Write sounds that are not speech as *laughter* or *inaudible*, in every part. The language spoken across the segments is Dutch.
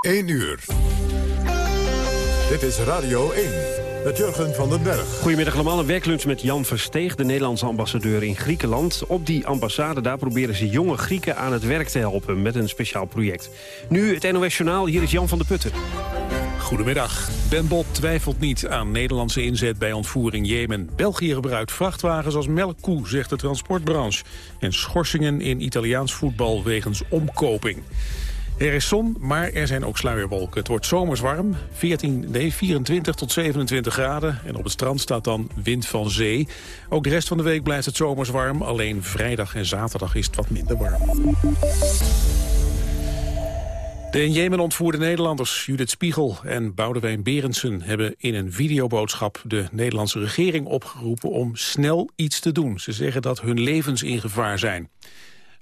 1 uur. Dit is Radio 1 met Jurgen van den Berg. Goedemiddag allemaal, een werklunch met Jan Versteeg... de Nederlandse ambassadeur in Griekenland. Op die ambassade daar proberen ze jonge Grieken aan het werk te helpen... met een speciaal project. Nu het NOS Journaal, hier is Jan van der Putten. Goedemiddag. Ben Bot twijfelt niet aan Nederlandse inzet bij ontvoering Jemen. België gebruikt vrachtwagens als melkkoe, zegt de transportbranche. En schorsingen in Italiaans voetbal wegens omkoping. Er is zon, maar er zijn ook sluierwolken. Het wordt zomers warm, 14, nee, 24 tot 27 graden. En op het strand staat dan wind van zee. Ook de rest van de week blijft het zomers warm. Alleen vrijdag en zaterdag is het wat minder warm. De in Jemen ontvoerde Nederlanders Judith Spiegel en Boudewijn Berendsen... hebben in een videoboodschap de Nederlandse regering opgeroepen om snel iets te doen. Ze zeggen dat hun levens in gevaar zijn.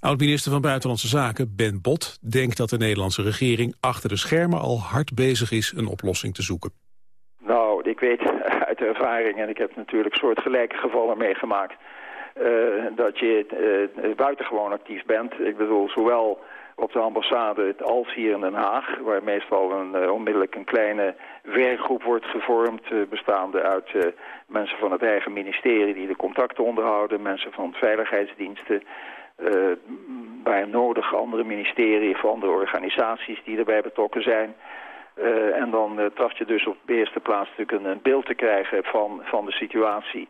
Oud-minister van Buitenlandse Zaken, Ben Bot, denkt dat de Nederlandse regering achter de schermen al hard bezig is een oplossing te zoeken. Nou, ik weet *laughs* uit ervaring, en ik heb natuurlijk soortgelijke gevallen meegemaakt, uh, dat je uh, buitengewoon actief bent. Ik bedoel, zowel op de ambassade als hier in Den Haag, waar meestal een, uh, onmiddellijk een kleine werkgroep wordt gevormd, bestaande uit mensen van het eigen ministerie die de contacten onderhouden, mensen van veiligheidsdiensten, bij nodig andere ministerie of andere organisaties die erbij betrokken zijn. Uh, en dan uh, tracht je dus op de eerste plaats natuurlijk een, beeld te krijgen van, van de situatie.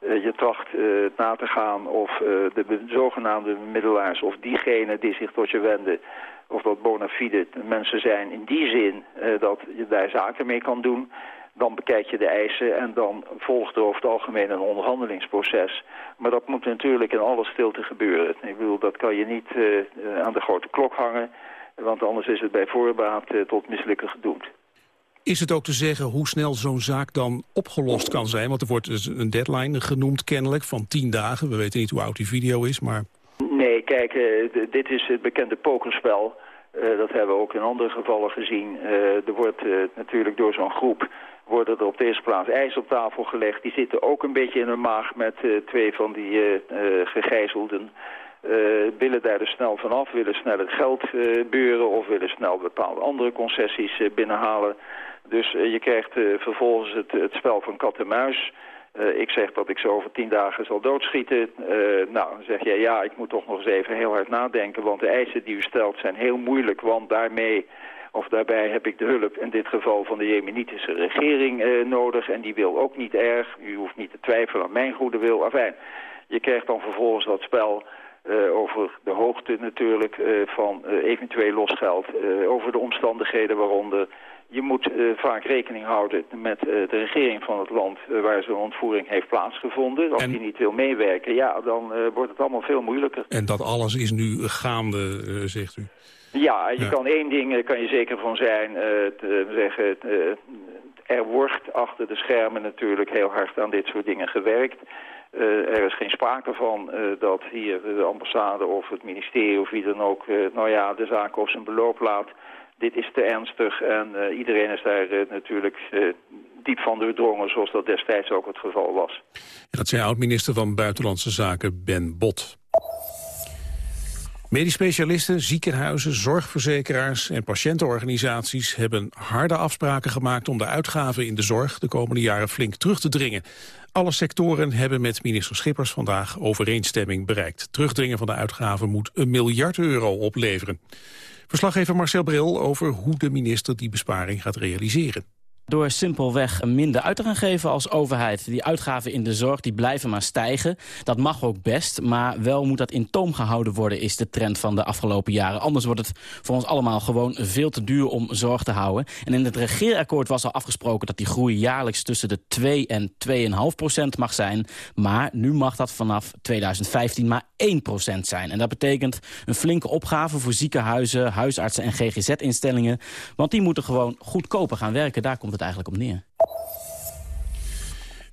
Je tracht na te gaan of de zogenaamde middelaars of diegenen die zich tot je wenden... of dat bona fide mensen zijn in die zin dat je daar zaken mee kan doen... Dan bekijk je de eisen en dan volgt er over het algemeen een onderhandelingsproces. Maar dat moet natuurlijk in alle stilte gebeuren. Ik bedoel, dat kan je niet uh, aan de grote klok hangen, want anders is het bij voorbaat uh, tot mislukken gedoemd. Is het ook te zeggen hoe snel zo'n zaak dan opgelost kan zijn? Want er wordt dus een deadline genoemd kennelijk van tien dagen. We weten niet hoe oud die video is, maar... Nee, kijk, uh, dit is het bekende pokerspel. Dat hebben we ook in andere gevallen gezien. Er wordt natuurlijk door zo'n groep worden er op de eerste plaats ijs op tafel gelegd. Die zitten ook een beetje in hun maag met uh, twee van die uh, gegijzelden. Willen daar dus snel vanaf, willen snel het geld beuren of willen snel bepaalde andere concessies binnenhalen. Dus je krijgt vervolgens het, het, spel van kat en muis. ik zeg dat ik ze over tien dagen zal doodschieten. nou, dan zeg jij ja, ik moet toch nog eens even heel hard nadenken, want de eisen die u stelt zijn heel moeilijk, want daarmee of daarbij heb ik de hulp in dit geval van de Jemenitische regering eh, nodig. En die wil ook niet erg. U hoeft niet te twijfelen aan mijn goede wil. Enfin, je krijgt dan vervolgens dat spel uh, over de hoogte natuurlijk uh, van uh, eventueel losgeld. over de omstandigheden waaronder. Je moet vaak rekening houden met de regering van het land waar zo'n ontvoering heeft plaatsgevonden. Als die niet wil meewerken, ja, dan wordt het allemaal veel moeilijker. En dat alles is nu gaande, zegt u? Ja, je kan één ding eh, kan je zeker van zijn. Uh, te zeggen, uh, er wordt achter de schermen natuurlijk heel hard aan dit soort dingen gewerkt. Uh, er is geen sprake van dat hier de ambassade of het ministerie of wie dan ook... nou ja, de zaak op zijn beloop laat. Dit is te ernstig en iedereen is daar natuurlijk diep van doordrongen... zoals dat destijds ook het geval was. En dat zei oud-minister van Buitenlandse Zaken Ben Bot. Medisch specialisten, ziekenhuizen, zorgverzekeraars en patiëntenorganisaties hebben harde afspraken gemaakt om de uitgaven in de zorg de komende jaren flink terug te dringen. Alle sectoren hebben met minister Schippers vandaag overeenstemming bereikt. Terugdringen van de uitgaven moet een miljard euro opleveren. Verslaggever Marcel Bril over hoe de minister die besparing gaat realiseren. Door simpelweg minder uit te gaan geven als overheid. Die uitgaven in de zorg die blijven maar stijgen. Dat mag ook best, maar wel moet dat in toom gehouden worden... is de trend van de afgelopen jaren. Anders wordt het voor ons allemaal gewoon veel te duur om zorg te houden. En in het regeerakkoord was al afgesproken... dat die groei jaarlijks tussen de 2 en 2,5 procent mag zijn. Maar nu mag dat vanaf 2015 maar 1 procent zijn. En dat betekent een flinke opgave voor ziekenhuizen, huisartsen en GGZ-instellingen. Want die moeten gewoon goedkoper gaan werken. Daar komt het eigenlijk op neer.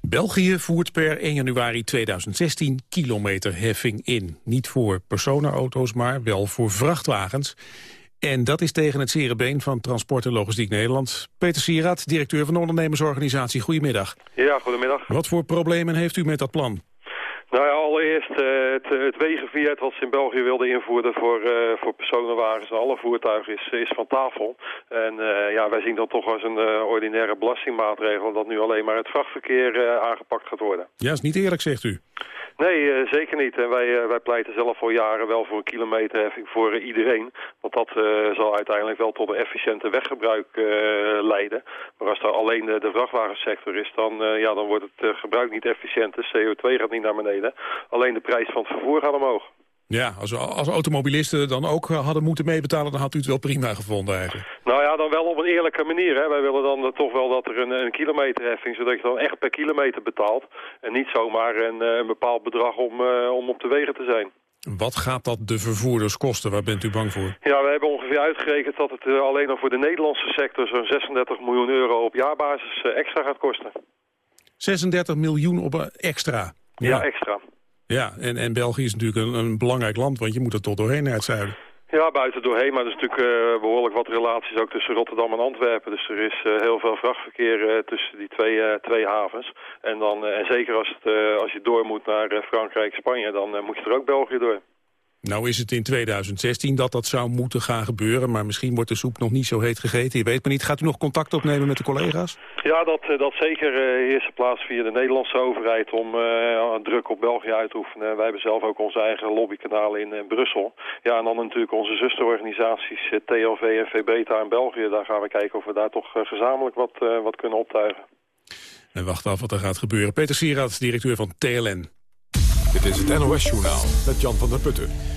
België voert per 1 januari 2016 kilometerheffing in. Niet voor personenauto's, maar wel voor vrachtwagens. En dat is tegen het zere been van Transport en Logistiek Nederland. Peter Sieraad, directeur van de ondernemersorganisatie. Goedemiddag. Ja, goedemiddag. Wat voor problemen heeft u met dat plan? Nou ja, allereerst uh, het, het wat ze in België wilden invoeren voor, uh, voor personenwagens en alle voertuigen is, is van tafel. En uh, ja, wij zien dat toch als een ordinaire belastingmaatregel dat nu alleen maar het vrachtverkeer aangepakt gaat worden. Ja, is niet eerlijk, zegt u. Nee, uh, zeker niet. En wij, uh, wij pleiten zelf al jaren wel voor een kilometerheffing voor uh, iedereen. Want dat zal uiteindelijk wel tot een efficiënte weggebruik leiden. Maar als er alleen de, de vrachtwagensector is, dan, ja, dan wordt het gebruik niet efficiënt. De CO2 gaat niet naar beneden. Alleen de prijs van het vervoer gaat omhoog. Ja, als, als automobilisten dan ook hadden moeten meebetalen... dan had u het wel prima gevonden eigenlijk. Nou ja, dan wel op een eerlijke manier. Hè. Wij willen dan toch wel dat er een, een kilometerheffing... zodat je dan echt per kilometer betaalt. En niet zomaar een, eh, een bepaald bedrag om, uh, om op de wegen te zijn. Wat gaat dat de vervoerders kosten? Waar bent u bang voor? Ja, we hebben ongeveer uitgerekend dat het uh, alleen al voor de Nederlandse sector... zo'n 36 miljoen euro op jaarbasis extra gaat kosten. 36 miljoen op extra? ja, ja extra. Ja, en, en België is natuurlijk een, een belangrijk land, want je moet er toch doorheen naar het zuiden. Ja, buiten doorheen, maar er is natuurlijk uh, behoorlijk wat relaties ook tussen Rotterdam en Antwerpen. Dus er is uh, heel veel vrachtverkeer uh, tussen die twee, twee havens. En, dan, en zeker als, het, als je door moet naar Frankrijk, Spanje, dan moet je er ook België door. Nou is het in 2016 dat dat zou moeten gaan gebeuren... maar misschien wordt de soep nog niet zo heet gegeten. Je weet maar niet. Gaat u nog contact opnemen met de collega's? Ja, dat, eh, dat zeker. Uh, eerste plaats via de Nederlandse overheid... om uh, druk op België uit te oefenen. Wij hebben zelf ook onze eigen lobbykanaal in, in Brussel. Ja, en dan natuurlijk onze zusterorganisaties TLV en VBETA in België. Daar gaan we kijken of we daar toch gezamenlijk wat, wat kunnen optuigen. En wacht af wat er gaat gebeuren. Peter Sieraad, directeur van TLN. Dit is het NOS-journaal met Jan van der Putten.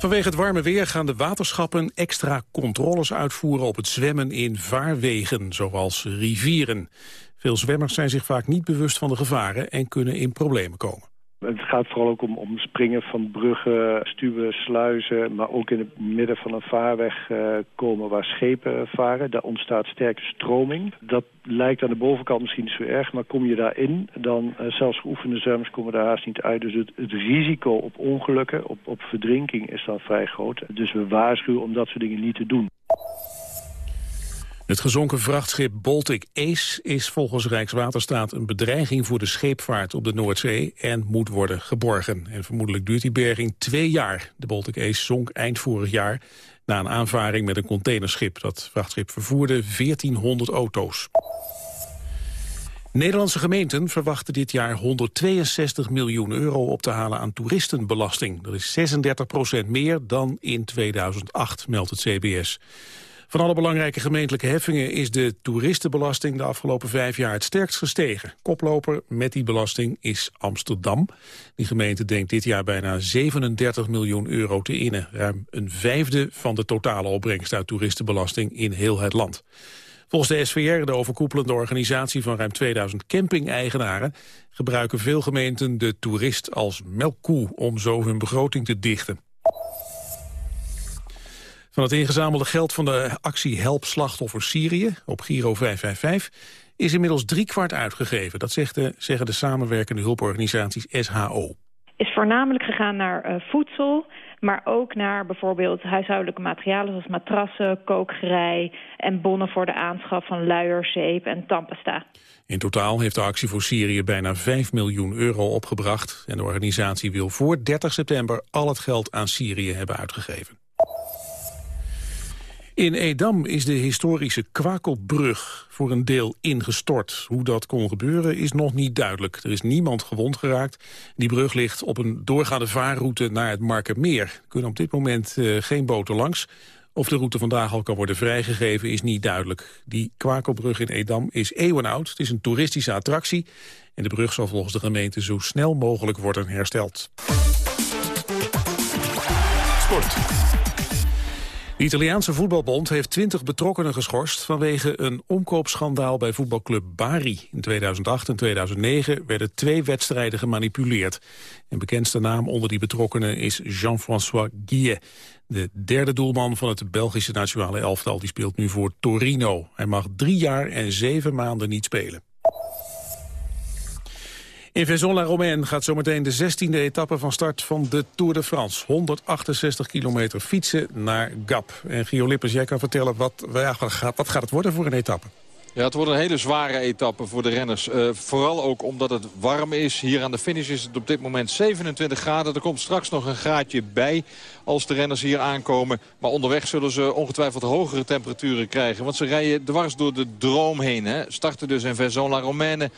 Vanwege het warme weer gaan de waterschappen extra controles uitvoeren op het zwemmen in vaarwegen, zoals rivieren. Veel zwemmers zijn zich vaak niet bewust van de gevaren en kunnen in problemen komen. Het gaat vooral ook om, om springen van bruggen, stuwen, sluizen... maar ook in het midden van een vaarweg uh, komen waar schepen varen. Daar ontstaat sterke stroming. Dat lijkt aan de bovenkant misschien niet zo erg... maar kom je daarin, dan uh, zelfs geoefende zwemmers komen daar haast niet uit. Dus het, het risico op ongelukken, op, op verdrinking is dan vrij groot. Dus we waarschuwen om dat soort dingen niet te doen. Het gezonken vrachtschip Baltic Ace is volgens Rijkswaterstaat een bedreiging voor de scheepvaart op de Noordzee en moet worden geborgen. En vermoedelijk duurt die berging twee jaar. De Baltic Ace zonk eind vorig jaar na een aanvaring met een containerschip. Dat vrachtschip vervoerde 1400 auto's. Nederlandse gemeenten verwachten dit jaar 162 miljoen euro op te halen aan toeristenbelasting. Dat is 36 procent meer dan in 2008, meldt het CBS. Van alle belangrijke gemeentelijke heffingen is de toeristenbelasting de afgelopen vijf jaar het sterkst gestegen. Koploper met die belasting is Amsterdam. Die gemeente denkt dit jaar bijna 37 miljoen euro te innen. Ruim een vijfde van de totale opbrengst uit toeristenbelasting in heel het land. Volgens de SVR, de overkoepelende organisatie van ruim 2000 camping-eigenaren, gebruiken veel gemeenten de toerist als melkkoe om zo hun begroting te dichten. Van het ingezamelde geld van de actie Help Slachtoffers Syrië op Giro 555 is inmiddels driekwart uitgegeven. Dat zegt de, zeggen de samenwerkende hulporganisaties SHO. Is voornamelijk gegaan naar uh, voedsel, maar ook naar bijvoorbeeld huishoudelijke materialen... zoals matrassen, kookgerei en bonnen voor de aanschaf van luierzeep en tandpasta. In totaal heeft de actie voor Syrië bijna 5 miljoen euro opgebracht... en de organisatie wil voor 30 september al het geld aan Syrië hebben uitgegeven. In Edam is de historische Kwakelbrug voor een deel ingestort. Hoe dat kon gebeuren is nog niet duidelijk. Er is niemand gewond geraakt. Die brug ligt op een doorgaande vaarroute naar het Markermeer. Er kunnen op dit moment uh, geen boten langs. Of de route vandaag al kan worden vrijgegeven is niet duidelijk. Die Kwakelbrug in Edam is eeuwenoud. Het is een toeristische attractie. En de brug zal volgens de gemeente zo snel mogelijk worden hersteld. Sport. De Italiaanse voetbalbond heeft 20 betrokkenen geschorst... vanwege een omkoopschandaal bij voetbalclub Bari. In 2008 en 2009 werden twee wedstrijden gemanipuleerd. Een bekendste naam onder die betrokkenen is Jean-François Guillet. De derde doelman van het Belgische nationale elftal die speelt nu voor Torino. Hij mag drie jaar en zeven maanden niet spelen. In Vaison-la-Romaine gaat zometeen de 16e etappe van start van de Tour de France. 168 kilometer fietsen naar Gap. En Gio Lippers, jij kan vertellen, wat, wat, gaat, het worden voor een etappe? Ja, het wordt een hele zware etappe voor de renners. Uh, vooral ook omdat het warm is. Hier aan de finish is het op dit moment 27 graden. Er komt straks nog een graadje bij als de renners hier aankomen. Maar onderweg zullen ze ongetwijfeld hogere temperaturen krijgen. Want ze rijden dwars door de droom heen. Hè. Starten dus in Verzon-la-Romaine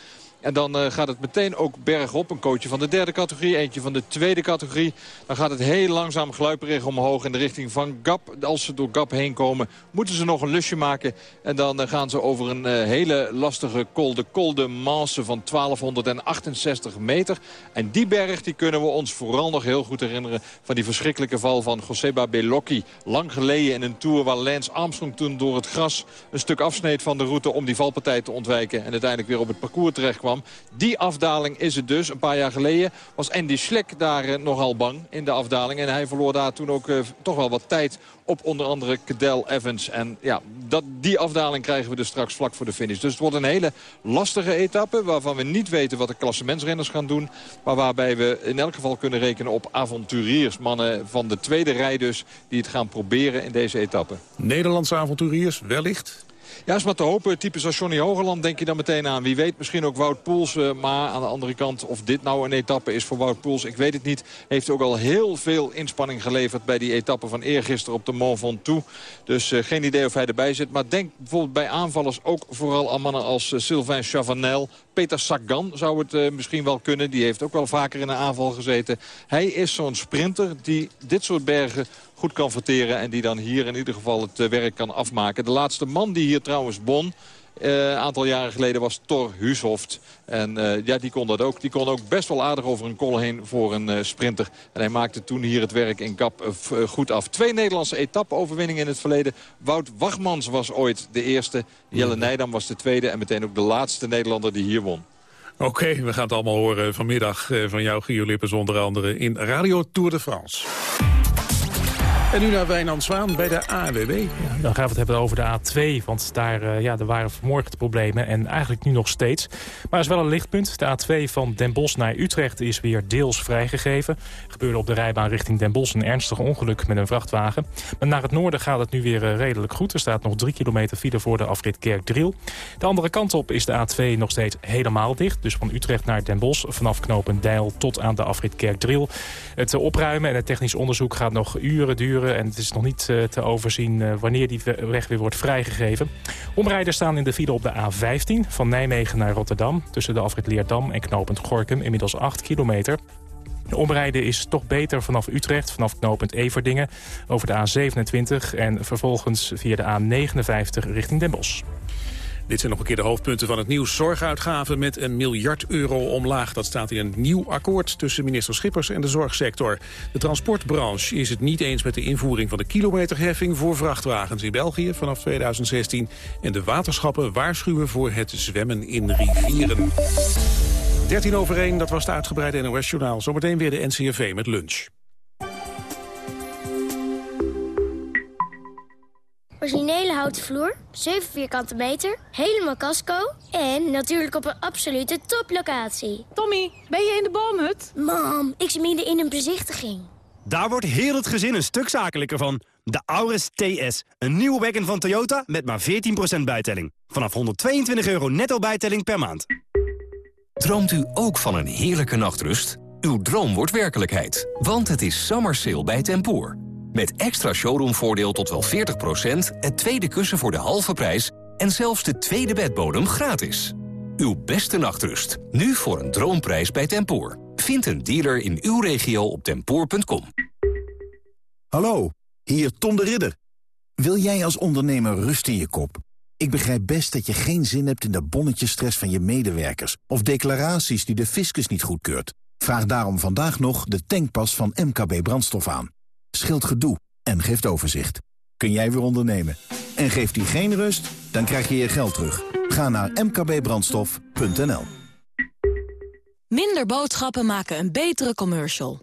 en dan uh, gaat het meteen ook bergop. Een coachje van de derde categorie, eentje van de tweede categorie. Dan gaat het heel langzaam gluiperig omhoog in de richting van Gap. Als ze door Gap heen komen, moeten ze nog een lusje maken. En dan uh, gaan ze over een uh, hele lastige col. De Col de Manse van 1268 meter. En die berg die kunnen we ons vooral nog heel goed herinneren... van die verschrikkelijke val van Joseba Bellocchi. Lang geleden in een Tour waar Lance Armstrong toen door het gras... een stuk afsneed van de route om die valpartij te ontwijken... en uiteindelijk weer op het parcours terecht kwam. Die afdaling is het dus. Een paar jaar geleden was Andy Schleck daar uh, nogal bang in de afdaling. En hij verloor daar toen ook uh, toch wel wat tijd op onder andere Cadel Evans. En ja, dat, die afdaling krijgen we dus straks vlak voor de finish. Dus het wordt een hele lastige etappe waarvan we niet weten wat de klassementsrenners gaan doen. Maar waarbij we in elk geval kunnen rekenen op avonturiers. Mannen van de tweede rij dus die het gaan proberen in deze etappe. Nederlandse avonturiers wellicht? Ja, is maar te hopen. Types als Johnny Hogerland denk je dan meteen aan. Wie weet misschien ook Wout Poels. Uh, maar aan de andere kant of dit nou een etappe is voor Wout Poels. Ik weet het niet. Heeft ook al heel veel inspanning geleverd bij die etappe van eergisteren op de Mont Ventoux. Dus uh, geen idee of hij erbij zit. Maar denk bijvoorbeeld bij aanvallers ook vooral aan mannen als uh, Sylvain Chavanel. Peter Sagan zou het misschien wel kunnen. Die heeft ook wel vaker in een aanval gezeten. Hij is zo'n sprinter die dit soort bergen goed kan verteren. En die dan hier in ieder geval het werk kan afmaken. De laatste man die hier trouwens won... Een uh, aantal jaren geleden was Thor Huushoft. En uh, ja, die kon dat ook. Die kon ook best wel aardig over een kol heen voor een uh, sprinter. En hij maakte toen hier het werk in Kap goed af. Twee Nederlandse etappe-overwinningen in het verleden. Wout Wachmans was ooit de eerste. Jelle Nijdam was de tweede. En meteen ook de laatste Nederlander die hier won. Oké, okay, we gaan het allemaal horen vanmiddag van jou, Gio Lippens, onder andere in Radio Tour de France. En nu naar Wijnand Zwaan bij de AWB. Ja, dan gaan we het hebben over de A2. Want daar, uh, ja, er waren vanmorgen de problemen. En eigenlijk nu nog steeds. Maar er is wel een lichtpunt. De A2 van Den Bosch naar Utrecht is weer deels vrijgegeven. Gebeurde op de rijbaan richting Den Bosch een ernstig ongeluk met een vrachtwagen. Maar naar het noorden gaat het nu weer uh, redelijk goed. Er staat nog drie kilometer file voor de afrit Kerkdriel. De andere kant op is de A2 nog steeds helemaal dicht. Dus van Utrecht naar Den Bosch vanaf knopen Deil tot aan de afrit Kerkdriel. Het opruimen en het technisch onderzoek gaat nog uren duren. En het is nog niet uh, te overzien uh, wanneer die weg weer wordt vrijgegeven. Omrijders staan in de file op de A15 van Nijmegen naar Rotterdam. Tussen de afrit Leerdam en knooppunt Gorkum inmiddels 8 kilometer. De omrijden is toch beter vanaf Utrecht, vanaf knooppunt Everdingen... over de A27 en vervolgens via de A59 richting Den Bosch. Dit zijn nog een keer de hoofdpunten van het nieuws. Zorguitgaven met een miljard euro omlaag. Dat staat in een nieuw akkoord tussen minister Schippers en de zorgsector. De transportbranche is het niet eens met de invoering van de kilometerheffing voor vrachtwagens in België vanaf 2016. En de waterschappen waarschuwen voor het zwemmen in rivieren. 13 over 1, dat was het uitgebreide NOS-journaal. Zometeen weer de NCRV met lunch. Originele houten vloer, 7 vierkante meter, helemaal casco... en natuurlijk op een absolute toplocatie. Tommy, ben je in de boomhut? Mam, ik zit midden in een bezichtiging. Daar wordt heel het gezin een stuk zakelijker van. De Auris TS, een nieuwe wagon van Toyota met maar 14% bijtelling. Vanaf 122 euro netto bijtelling per maand. Droomt u ook van een heerlijke nachtrust? Uw droom wordt werkelijkheid, want het is summer sale bij Tempoor. Met extra showroomvoordeel tot wel 40%, het tweede kussen voor de halve prijs... en zelfs de tweede bedbodem gratis. Uw beste nachtrust, nu voor een droomprijs bij Tempoor. Vind een dealer in uw regio op tempoor.com. Hallo, hier Tom de Ridder. Wil jij als ondernemer rust in je kop? Ik begrijp best dat je geen zin hebt in de bonnetjesstress van je medewerkers... of declaraties die de fiscus niet goedkeurt. Vraag daarom vandaag nog de tankpas van MKB Brandstof aan scheelt gedoe en geeft overzicht. Kun jij weer ondernemen? En geeft die geen rust? Dan krijg je je geld terug. Ga naar mkbbrandstof.nl Minder boodschappen maken een betere commercial.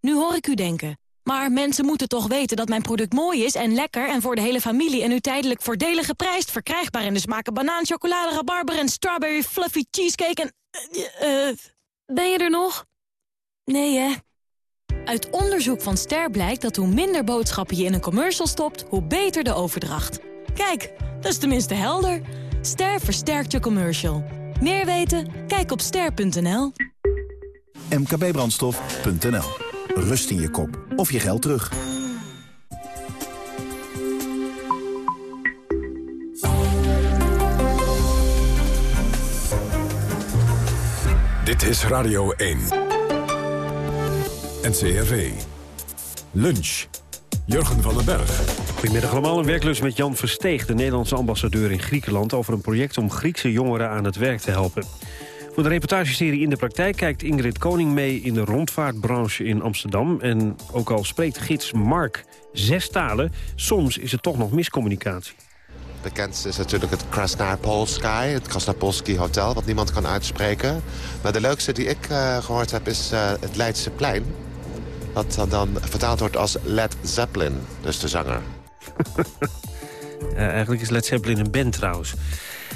Nu hoor ik u denken, maar mensen moeten toch weten dat mijn product mooi is en lekker... en voor de hele familie en nu tijdelijk voordelig geprijsd... verkrijgbaar in de smaken banaan, chocolade, rabarber en strawberry fluffy cheesecake en... Uh, ben je er nog? Nee, hè? Uit onderzoek van Ster blijkt dat hoe minder boodschappen je in een commercial stopt... hoe beter de overdracht. Kijk, dat is tenminste helder. Ster versterkt je commercial. Meer weten? Kijk op ster.nl. mkbbrandstof.nl. Rust in je kop of je geld terug. Dit is Radio 1. NCRV. Lunch. Jurgen van den Berg. Goedemiddag allemaal. Een werklust met Jan Versteeg, de Nederlandse ambassadeur in Griekenland... over een project om Griekse jongeren aan het werk te helpen. Voor de reportageserie In de Praktijk kijkt Ingrid Koning mee... in de rondvaartbranche in Amsterdam. En ook al spreekt gids Mark zes talen... soms is er toch nog miscommunicatie. Bekend is natuurlijk het Krasnapolsky, het Krasnapolski Hotel, wat niemand kan uitspreken. Maar de leukste die ik uh, gehoord heb is uh, het Leidse Wat dan vertaald wordt als Led Zeppelin, dus de zanger. uh, *laughs* eigenlijk is Led Zeppelin een band trouwens.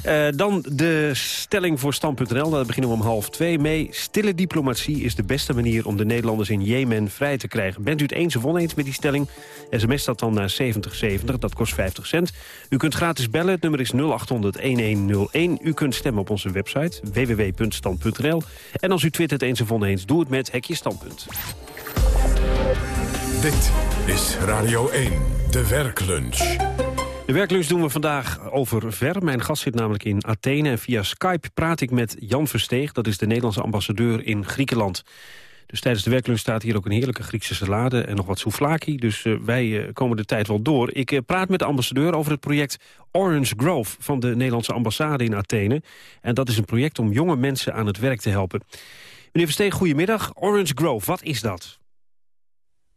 Uh, dan de stelling voor Stand.nl. Daar beginnen we om half twee mee. Stille diplomatie is de beste manier om de Nederlanders in Jemen vrij te krijgen. Bent u het eens of oneens met die stelling? SMS dat dan naar 7070, dat kost 50 cent. U kunt gratis bellen, het nummer is 0800-1101. U kunt stemmen op onze website www.stand.nl. En als u twittert eens of oneens, doe het met Hekje Standpunt. Dit is Radio 1, de werklunch. De werklunch doen we vandaag over ver. Mijn gast zit namelijk in Athene en via Skype praat ik met Jan Versteeg. Dat is de Nederlandse ambassadeur in Griekenland. Dus tijdens de werklunch staat hier ook een heerlijke Griekse salade en nog wat souvlaki. Dus uh, wij uh, komen de tijd wel door. Ik uh, praat met de ambassadeur over het project Orange Grove van de Nederlandse ambassade in Athene. En dat is een project om jonge mensen aan het werk te helpen. Meneer Versteeg, goedemiddag. Orange Grove, wat is dat?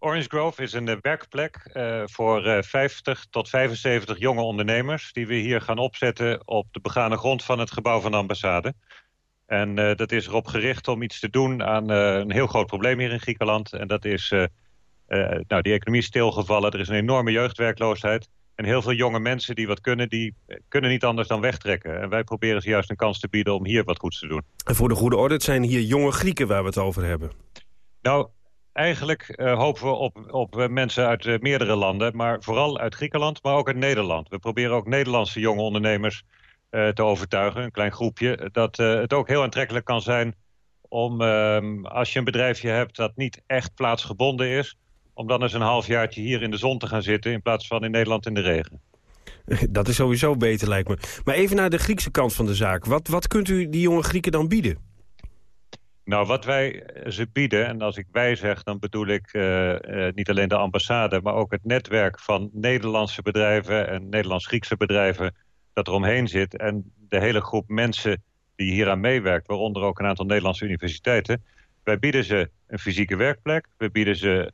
Orange Grove is een werkplek uh, voor uh, 50 tot 75 jonge ondernemers... die we hier gaan opzetten op de begane grond van het gebouw van de ambassade. En uh, dat is erop gericht om iets te doen aan een heel groot probleem hier in Griekenland. En dat is, nou, die economie is stilgevallen, er is een enorme jeugdwerkloosheid... En heel veel jonge mensen die wat kunnen, die kunnen niet anders dan wegtrekken. En wij proberen ze juist een kans te bieden om hier wat goeds te doen. En voor de goede orde, het zijn hier jonge Grieken waar we het over hebben. Nou, Eigenlijk uh, hopen we op, op uh, mensen uit uh, meerdere landen, maar vooral uit Griekenland, maar ook uit Nederland. We proberen ook Nederlandse jonge ondernemers te overtuigen, een klein groepje, dat het ook heel aantrekkelijk kan zijn om, ehm, als je een bedrijfje hebt dat niet echt plaatsgebonden is, om dan eens een halfjaartje hier in de zon te gaan zitten in plaats van in Nederland in de regen. *laughs* Dat is sowieso beter, lijkt me. Maar even naar de Griekse kant van de zaak. Wat, wat kunt u die jonge Grieken dan bieden? Nou, wat wij ze bieden, en als ik wij zeg, dan bedoel ik uh, uh, niet alleen de ambassade... maar ook het netwerk van Nederlandse bedrijven en Nederlands-Griekse bedrijven... dat er omheen zit. En de hele groep mensen die hieraan meewerkt, waaronder ook een aantal Nederlandse universiteiten. Wij bieden ze een fysieke werkplek, we bieden ze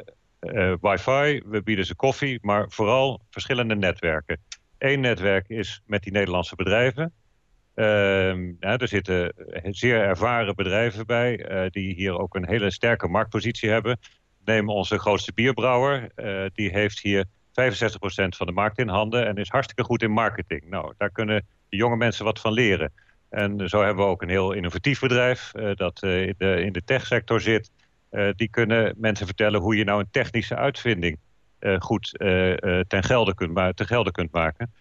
wifi, we bieden ze koffie... maar vooral verschillende netwerken. Eén netwerk is met die Nederlandse bedrijven... Uh, ja, er zitten zeer ervaren bedrijven bij... Uh, die hier ook een hele sterke marktpositie hebben. Neem onze grootste bierbrouwer. Uh, die heeft hier 65% van de markt in handen... en is hartstikke goed in marketing. Nou, daar kunnen de jonge mensen wat van leren. En zo hebben we ook een heel innovatief bedrijf... dat in de, in de techsector zit. die kunnen mensen vertellen hoe je nou een technische uitvinding... goed ten, gelde kunt, ten gelde kunt maken...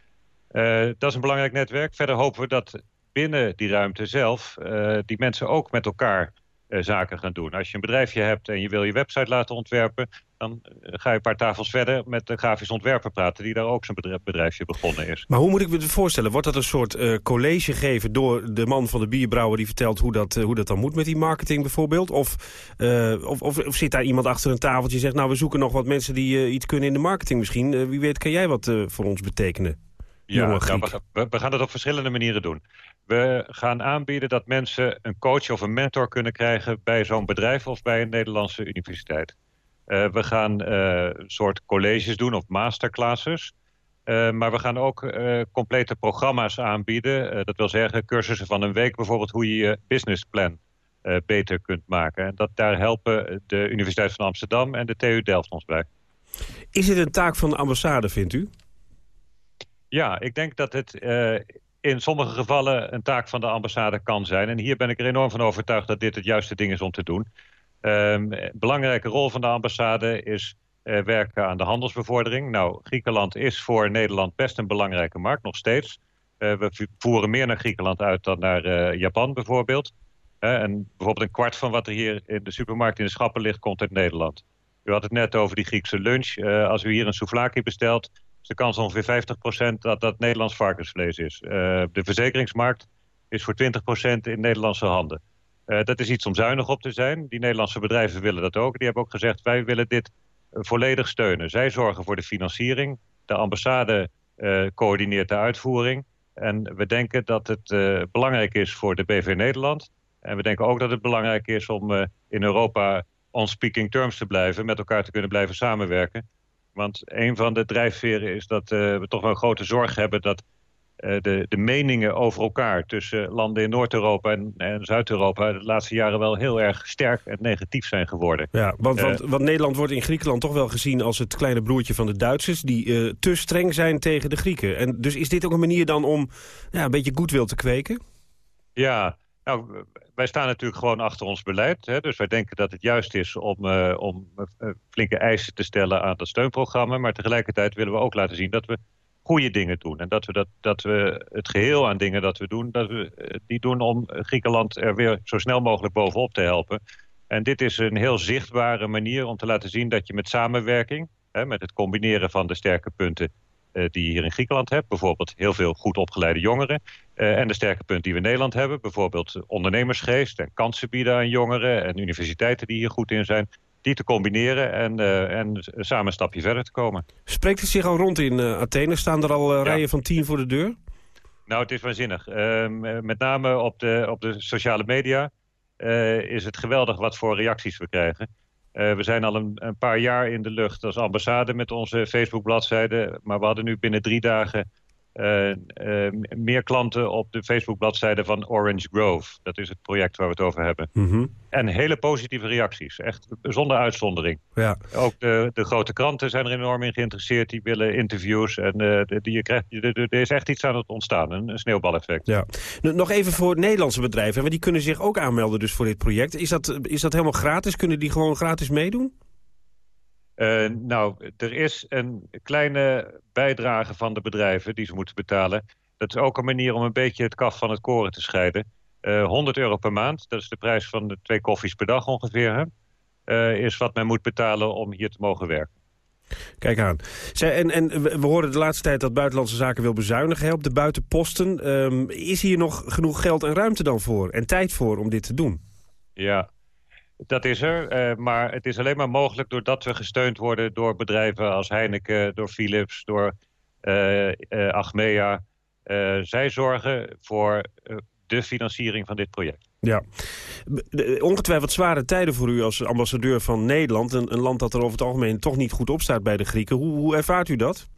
Dat is een belangrijk netwerk. Verder hopen we dat binnen die ruimte zelf uh, die mensen ook met elkaar uh, zaken gaan doen. Als je een bedrijfje hebt en je wil je website laten ontwerpen... dan ga je een paar tafels verder met de grafisch ontwerper praten... die daar ook zijn bedrijfje begonnen is. Maar hoe moet ik me het voorstellen? Wordt dat een soort college gegeven door de man van de bierbrouwer... die vertelt hoe dat, hoe dat dan moet met die marketing bijvoorbeeld? Of, of, of, of, zit daar iemand achter een tafeltje en zegt... nou, we zoeken nog wat mensen die iets kunnen in de marketing misschien. wie weet kan jij wat voor ons betekenen? Ja, nou, we, we, gaan het op verschillende manieren doen. We gaan aanbieden dat mensen een coach of een mentor kunnen krijgen... bij zo'n bedrijf of bij een Nederlandse universiteit. Uh, we gaan uh, een soort colleges doen of masterclasses. Uh, maar we gaan ook complete programma's aanbieden. dat wil zeggen cursussen van een week bijvoorbeeld... hoe je je businessplan beter kunt maken. En dat, daar helpen de Universiteit van Amsterdam en de TU Delft ons bij. Is het een taak van de ambassade, vindt u? Ja, ik denk dat het uh, in sommige gevallen een taak van de ambassade kan zijn. En hier ben ik er enorm van overtuigd dat dit het juiste ding is om te doen. Um, belangrijke rol van de ambassade is uh, werken aan de handelsbevordering. Nou, Griekenland is voor Nederland best een belangrijke markt, nog steeds. we voeren meer naar Griekenland uit dan naar Japan bijvoorbeeld. en bijvoorbeeld een kwart van wat er hier in de supermarkt in de schappen ligt, komt uit Nederland. U had het net over die Griekse lunch. als u hier een souvlaki bestelt, de kans ongeveer 50% dat dat Nederlands varkensvlees is. de verzekeringsmarkt is voor 20% in Nederlandse handen. Uh, dat is iets om zuinig op te zijn. Die Nederlandse bedrijven willen dat ook. Die hebben ook gezegd, wij willen dit uh, volledig steunen. Zij zorgen voor de financiering. De ambassade coördineert de uitvoering. En we denken dat het belangrijk is voor de BV Nederland. En we denken ook dat het belangrijk is om in Europa on speaking terms te blijven. Met elkaar te kunnen blijven samenwerken. Want een van de drijfveren is dat we toch wel een grote zorg hebben... dat eh, de, de meningen over elkaar tussen landen in Noord-Europa en, en Zuid-Europa... de laatste jaren wel heel erg sterk en negatief zijn geworden. Ja, want, want, want, Nederland wordt in Griekenland toch wel gezien als het kleine broertje van de Duitsers... die uh, te streng zijn tegen de Grieken. En dus is dit ook een manier dan om ja, een beetje goedwil te kweken? Ja, nou, wij staan natuurlijk gewoon achter ons beleid. Hè, dus wij denken dat het juist is om, uh, om flinke eisen te stellen aan dat steunprogramma. Maar tegelijkertijd willen we ook laten zien dat we goede dingen doen. En dat we, dat, dat we het geheel aan dingen dat we doen, dat we eh, die doen om Griekenland er weer zo snel mogelijk bovenop te helpen. En dit is een heel zichtbare manier om te laten zien dat je met samenwerking, hè, met het combineren van de sterke punten die je hier in Griekenland hebt, bijvoorbeeld heel veel goed opgeleide jongeren, uh, en de sterke punten die we in Nederland hebben, bijvoorbeeld ondernemersgeest en kansen bieden aan jongeren en universiteiten die hier goed in zijn, die te combineren en, uh, en samen een stapje verder te komen. Spreekt het zich al rond in uh, Athene? Staan er al rijen van tien voor de deur? Nou, het is waanzinnig. Ehm, met name op de, op de sociale media is het geweldig wat voor reacties we krijgen. We zijn al een, een, paar jaar in de lucht als ambassade met onze Facebook-bladzijde. Maar we hadden nu binnen drie dagen uh, uh, meer klanten op de Facebook-bladzijde van Orange Grove. Dat is het project waar we het over hebben. Mm -hmm. En hele positieve reacties, echt zonder uitzondering. Ja. Ook de, de, grote kranten zijn er enorm in geïnteresseerd. Die willen interviews en uh, die je krijgt, er is echt iets aan het ontstaan, een, een sneeuwbaleffect. Ja. Nog even voor Nederlandse bedrijven, want die kunnen zich ook aanmelden dus voor dit project. Is dat, is dat helemaal gratis? Kunnen die gewoon gratis meedoen? Uh, nou, er is een kleine bijdrage van de bedrijven die ze moeten betalen. Dat is ook een manier om een beetje het kaf van het koren te scheiden. Uh, 100 euro per maand, dat is de prijs van de twee koffies per dag ongeveer... Hè? Uh, is wat men moet betalen om hier te mogen werken. Kijk aan. Zij, en, en we horen de laatste tijd dat Buitenlandse Zaken wil bezuinigen hè, op de buitenposten. Um, is hier nog genoeg geld en ruimte dan voor en tijd voor om dit te doen? Ja, dat is er, uh, maar het is alleen maar mogelijk doordat we gesteund worden door bedrijven als Heineken, door Philips, door uh, uh, Achmea. zij zorgen voor de financiering van dit project. Ja, ongetwijfeld zware tijden voor u als ambassadeur van Nederland. Een, een land dat er over het algemeen toch niet goed op staat bij de Grieken. Hoe, hoe ervaart u dat?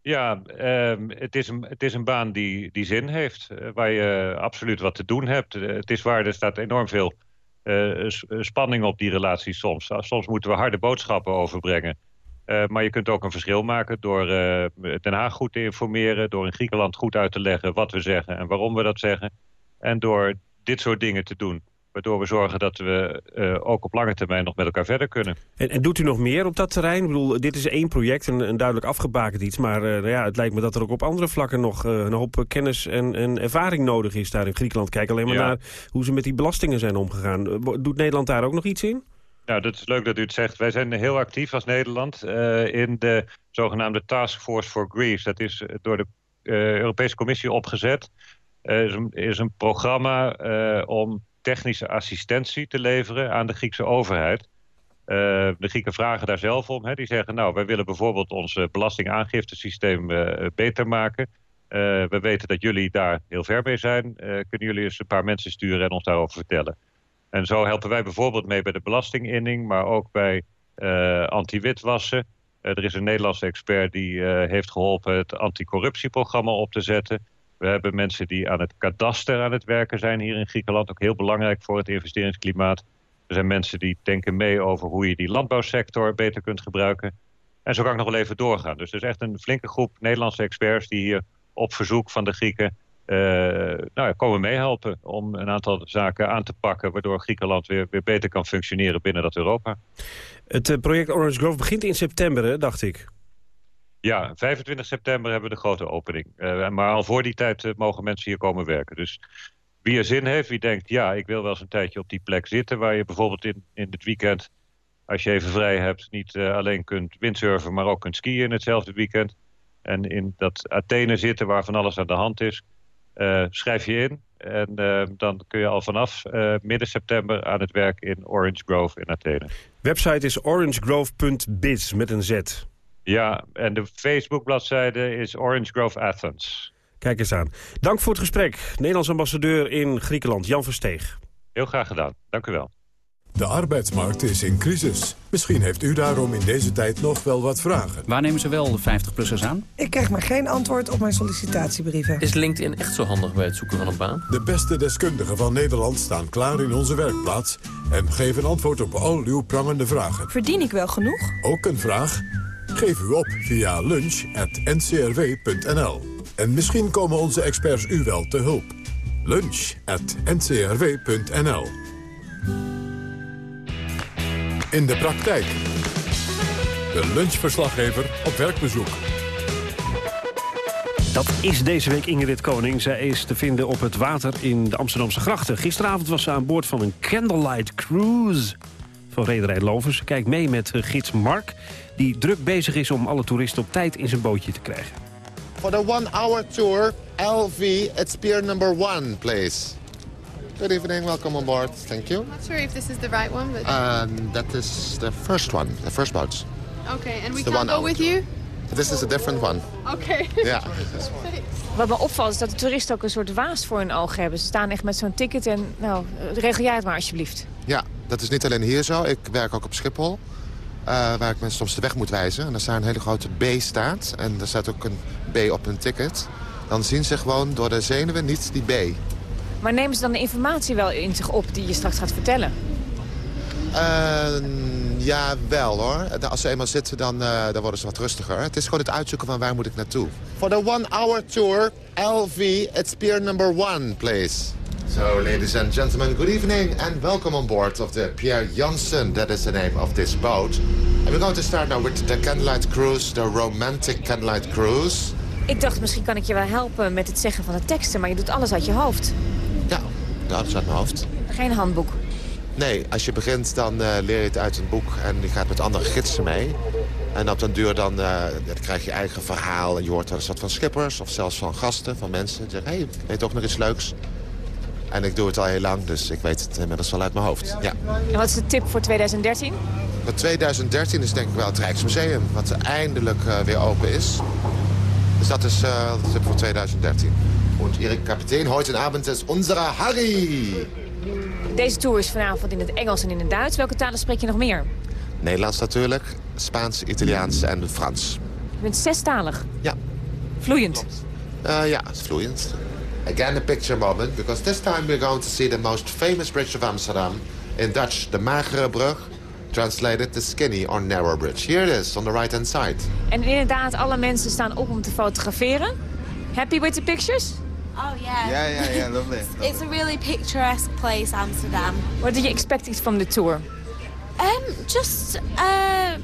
Ja, uh, het, is een, het is een baan die, die zin heeft, waar je absoluut wat te doen hebt. Het is waar, er staat enorm veel uh, spanning op die relatie soms. Soms moeten we harde boodschappen overbrengen. Uh, maar je kunt ook een verschil maken door uh, Den Haag goed te informeren... door in Griekenland goed uit te leggen wat we zeggen en waarom we dat zeggen. En door dit soort dingen te doen. Waardoor we zorgen dat we uh, ook op lange termijn nog met elkaar verder kunnen. En, en, doet u nog meer op dat terrein? Ik bedoel, dit is één project, een, een duidelijk afgebakend iets. Maar nou ja, het lijkt me dat er ook op andere vlakken nog een hoop kennis en, en, ervaring nodig is daar in Griekenland. Kijk alleen maar ja. naar hoe ze met die belastingen zijn omgegaan. Doet Nederland daar ook nog iets in? Nou, dat is leuk dat u het zegt. Wij zijn heel actief als Nederland in de zogenaamde Task Force for Greece. Dat is door de Europese Commissie opgezet. Is, een, is een programma om technische assistentie te leveren aan de Griekse overheid. de Grieken vragen daar zelf om. Hè. Die zeggen, nou, wij willen bijvoorbeeld ons belastingaangiftesysteem beter maken. we weten dat jullie daar heel ver mee zijn. kunnen jullie eens een paar mensen sturen en ons daarover vertellen? En zo helpen wij bijvoorbeeld mee bij de belastinginning, maar ook bij uh, anti-witwassen. Uh, er is een Nederlandse expert die uh, heeft geholpen het anticorruptieprogramma op te zetten. We hebben mensen die aan het kadaster aan het werken zijn hier in Griekenland. Ook heel belangrijk voor het investeringsklimaat. Er zijn mensen die denken mee over hoe je die landbouwsector beter kunt gebruiken. En zo kan ik nog wel even doorgaan. Dus er is echt een flinke groep Nederlandse experts die hier op verzoek van de Grieken uh, nou ja, komen meehelpen om een aantal zaken aan te pakken... waardoor Griekenland weer, weer beter kan functioneren binnen dat Europa. Het uh, project Orange Grove begint in september, dacht ik. Ja, 25 september hebben we de grote opening. Uh, maar al voor die tijd uh, mogen mensen hier komen werken. Dus wie er zin heeft, wie denkt... ja, ik wil wel eens een tijdje op die plek zitten... waar je bijvoorbeeld in, in het weekend, als je even vrij hebt... niet uh, alleen kunt windsurfen, maar ook kunt skiën in hetzelfde weekend. En in dat Athene zitten, waar van alles aan de hand is... schrijf je in en dan kun je al vanaf midden september aan het werk in Orange Grove in Athene. Website is orangegrove.biz met een Z. Ja, en de Facebookbladzijde is Orange Grove Athens. Kijk eens aan. Dank voor het gesprek. Nederlands ambassadeur in Griekenland, Jan Versteeg. Heel graag gedaan. Dank u wel. De arbeidsmarkt is in crisis. Misschien heeft u daarom in deze tijd nog wel wat vragen. Waar nemen ze wel de 50-plussers aan? Ik krijg maar geen antwoord op mijn sollicitatiebrieven. Is LinkedIn echt zo handig bij het zoeken van een baan? De beste deskundigen van Nederland staan klaar in onze werkplaats... en geven antwoord op al uw prangende vragen. Verdien ik wel genoeg? Ook een vraag? Geef u op via lunch.ncrw.nl. En misschien komen onze experts u wel te hulp. Lunch.ncrw.nl In de praktijk. De lunchverslaggever op werkbezoek. Dat is deze week Ingrid Koning. Zij is te vinden op het water in de Amsterdamse grachten. Gisteravond was ze aan boord van een candlelight cruise van Rederij Lovers. Kijk mee met gids Mark die druk bezig is om alle toeristen op tijd in zijn bootje te krijgen. For the one-hour tour, LV, it's pier number one, please. Good evening, welcome on board. Thank you. I'm not sure if this is the right one, but... Um, that is the first one, the first boat. Okay, and we can go with you? This is a different one. Okay. Ja. *laughs* Wat me opvalt is dat de toeristen ook een soort waas voor hun ogen hebben. Ze staan echt met zo'n ticket en nou, regel jij het maar alsjeblieft. Ja, dat is niet alleen hier zo. Ik werk ook op Schiphol. Uh, waar ik mensen soms de weg moet wijzen. En als daar een hele grote B staat, en er staat ook een B op hun ticket... dan zien ze gewoon door de zenuwen niet die B. Maar nemen ze dan de informatie wel in zich op die je straks gaat vertellen? Uh, ja, wel hoor. Als ze eenmaal zitten, dan, uh, dan worden ze wat rustiger. Het is gewoon het uitzoeken van waar moet ik naartoe. For the one-hour tour, LV, it's pier number one, please. So, ladies and gentlemen, good evening and welcome on board of the Pierre Janssen. That is the name of this boat. And we're going to start now with the candlelight cruise, the romantic candlelight cruise. Ik dacht, misschien kan ik je wel helpen met het zeggen van de teksten, maar je doet alles uit je hoofd. Ja, alles uit mijn hoofd. Geen handboek? Nee, als je begint dan uh, leer je het uit een boek en je gaat met andere gidsen mee. En op den duur dan, uh, dan krijg je eigen verhaal en je hoort wel eens wat van schippers of zelfs van gasten, van mensen. Die zeggen, hé, hey, weet ook nog iets leuks. En ik doe het al heel lang, dus ik weet het inmiddels wel uit mijn hoofd. Ja. En wat is de tip voor 2013? Voor 2013 is denk ik wel het Rijksmuseum, wat eindelijk uh, weer open is. Dus dat is uh, de tip voor 2013. En Erik Kapitein, heute Abend is onze Harry. Deze tour is vanavond in het Engels en in het Duits. Welke talen spreek je nog meer? Nederlands natuurlijk, Spaans, Italiaans en Frans. Je bent zestalig? Ja. Vloeiend? Uh, ja, vloeiend. Again a picture moment, because this time we're going to see the most famous bridge of Amsterdam. In Dutch, de magere brug. Translated, the skinny or narrow bridge. Here it is, on the right-hand side. En inderdaad, alle mensen staan op om te fotograferen. Happy with the pictures? Oh, yeah. Yeah, yeah, yeah, lovely. It's a really picturesque place, Amsterdam. What did you expect from the tour? Um, just uh,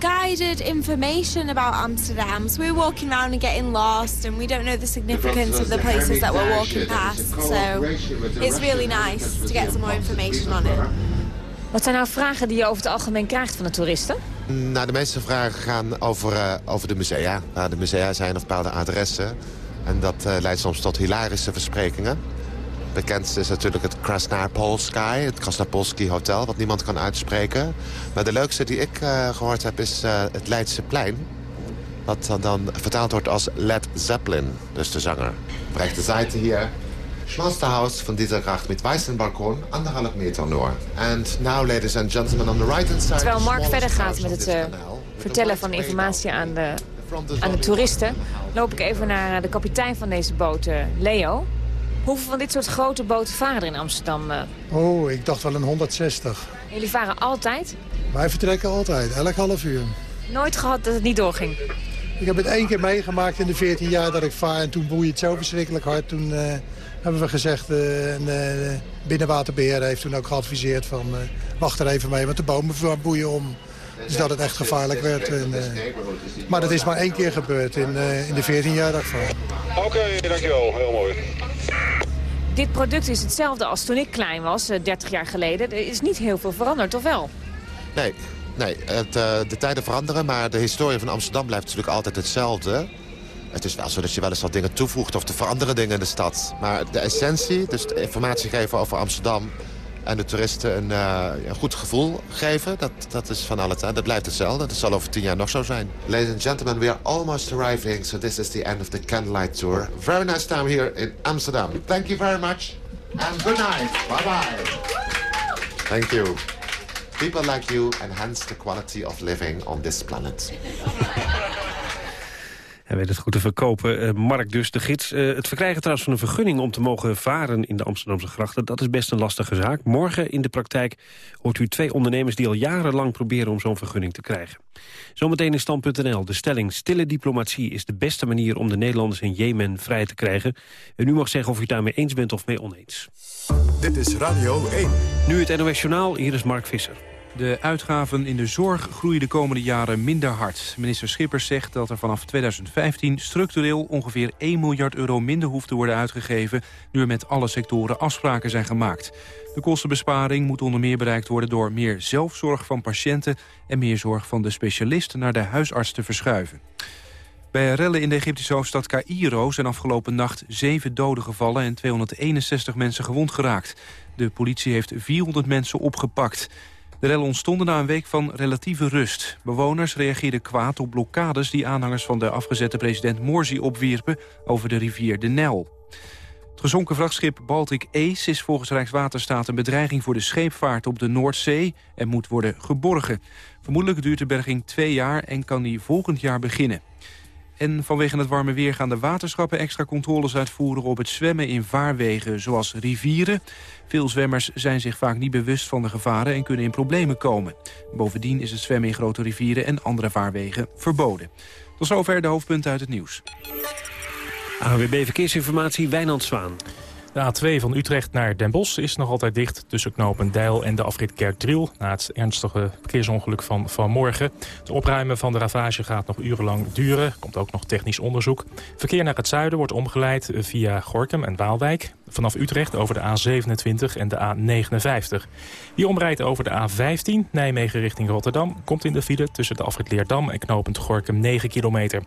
guided information about Amsterdam. So we're walking around and getting lost, and we don't know the significance of the places that we're walking past. So it's really nice to get some more information on it. Wat zijn nou vragen die je over het algemeen krijgt van de toeristen? Nou, de meeste vragen gaan over, uh, over de musea. Waar de musea zijn of bepaalde adressen. En dat uh, leidt soms tot hilarische versprekingen. Bekend is natuurlijk het Krasnapolsky, het Krasnapolski Hotel, wat niemand kan uitspreken. Maar de leukste die ik uh, gehoord heb is uh, het Leidse plein. Wat dan, dan vertaald wordt als Led Zeppelin, dus de zanger. Op rechte zijde hier, Schlosterhaus van dieser Gracht met weißen Balkon, anderhalf meter nur. And now, ladies and gentlemen, on the right hand side... Terwijl Mark verder gaat met het uh, vertellen van informatie aan de, aan de toeristen... loop ik even naar de kapitein van deze boot, Leo... Hoeveel van dit soort grote boten varen er in Amsterdam? Oh, ik dacht wel een 160. Jullie varen altijd? Wij vertrekken altijd, elk half uur. Nooit gehad dat het niet doorging? Ik heb het één keer meegemaakt in de 14 jaar dat ik vaar. En toen boeide het zo verschrikkelijk hard. Toen uh, hebben we gezegd, uh, uh, Binnenwaterbeheer heeft toen ook geadviseerd van... wacht er even mee, want de bomen boeien om. Dus dat het echt gevaarlijk werd. En, maar dat is maar één keer gebeurd in, in de 14 jaar dat ik Oké, okay, dankjewel. Heel mooi. Dit product is hetzelfde als toen ik klein was, 30 jaar geleden. Er is niet heel veel veranderd, of wel? Nee, nee het, de tijden veranderen, maar de historie van Amsterdam blijft natuurlijk altijd hetzelfde. Het is wel zo dat je wel eens wat dingen toevoegt of te veranderen dingen in de stad. Maar de essentie, dus de informatie geven over Amsterdam... en de toeristen een, uh, een goed gevoel geven, dat, dat is van alle tijd. Dat blijft hetzelfde. Dat zal over tien jaar nog zo zijn. Ladies and gentlemen, we are almost arriving. So this is the end of the candlelight tour. Very nice time here in Amsterdam. Thank you very much. And good night. Bye-bye. Thank you. People like you enhance the quality of living on this planet. *laughs* Hij weet het goed te verkopen. Uh, Mark dus, de gids. Uh, het verkrijgen trouwens van een vergunning om te mogen varen in de Amsterdamse grachten... dat is best een lastige zaak. Morgen in de praktijk hoort u twee ondernemers die al jarenlang proberen om zo'n vergunning te krijgen. Zometeen in stand.nl. De stelling stille diplomatie is de beste manier om de Nederlanders in Jemen vrij te krijgen. En u mag zeggen of u het daarmee eens bent of mee oneens. Dit is Radio 1. Nu het NOS Journaal, hier is Mark Visser. De uitgaven in de zorg groeien de komende jaren minder hard. Minister Schippers zegt dat er vanaf 2015 structureel ongeveer 1 miljard euro minder hoeft te worden uitgegeven... nu er met alle sectoren afspraken zijn gemaakt. De kostenbesparing moet onder meer bereikt worden door meer zelfzorg van patiënten... en meer zorg van de specialisten naar de huisarts te verschuiven. Bij rellen in de Egyptische hoofdstad Cairo zijn afgelopen nacht zeven doden gevallen... en 261 mensen gewond geraakt. De politie heeft 400 mensen opgepakt. De rellen ontstonden na een week van relatieve rust. Bewoners reageerden kwaad op blokkades die aanhangers van de afgezette president Morsi opwierpen over de rivier de Nijl. Het gezonken vrachtschip Baltic Ace is volgens Rijkswaterstaat een bedreiging voor de scheepvaart op de Noordzee en moet worden geborgen. Vermoedelijk duurt de berging twee jaar en kan die volgend jaar beginnen. En vanwege het warme weer gaan de waterschappen extra controles uitvoeren op het zwemmen in vaarwegen, zoals rivieren. Veel zwemmers zijn zich vaak niet bewust van de gevaren en kunnen in problemen komen. Bovendien is het zwemmen in grote rivieren en andere vaarwegen verboden. Tot zover de hoofdpunten uit het nieuws. AWB Verkeersinformatie, Wijnand Zwaan. De A2 van Utrecht naar Den Bosch is nog altijd dicht tussen knopen Deil en de afrit Kerkdriel... na het ernstige verkeersongeluk van vanmorgen. Het opruimen van de ravage gaat nog urenlang duren. Er komt ook nog technisch onderzoek. Verkeer naar het zuiden wordt omgeleid via Gorkum en Waalwijk. Vanaf Utrecht over de A27 en de A59. Wie omrijdt over de A15, Nijmegen richting Rotterdam... komt in de file tussen de afrit Leerdam en knopend Gorkum 9 kilometer.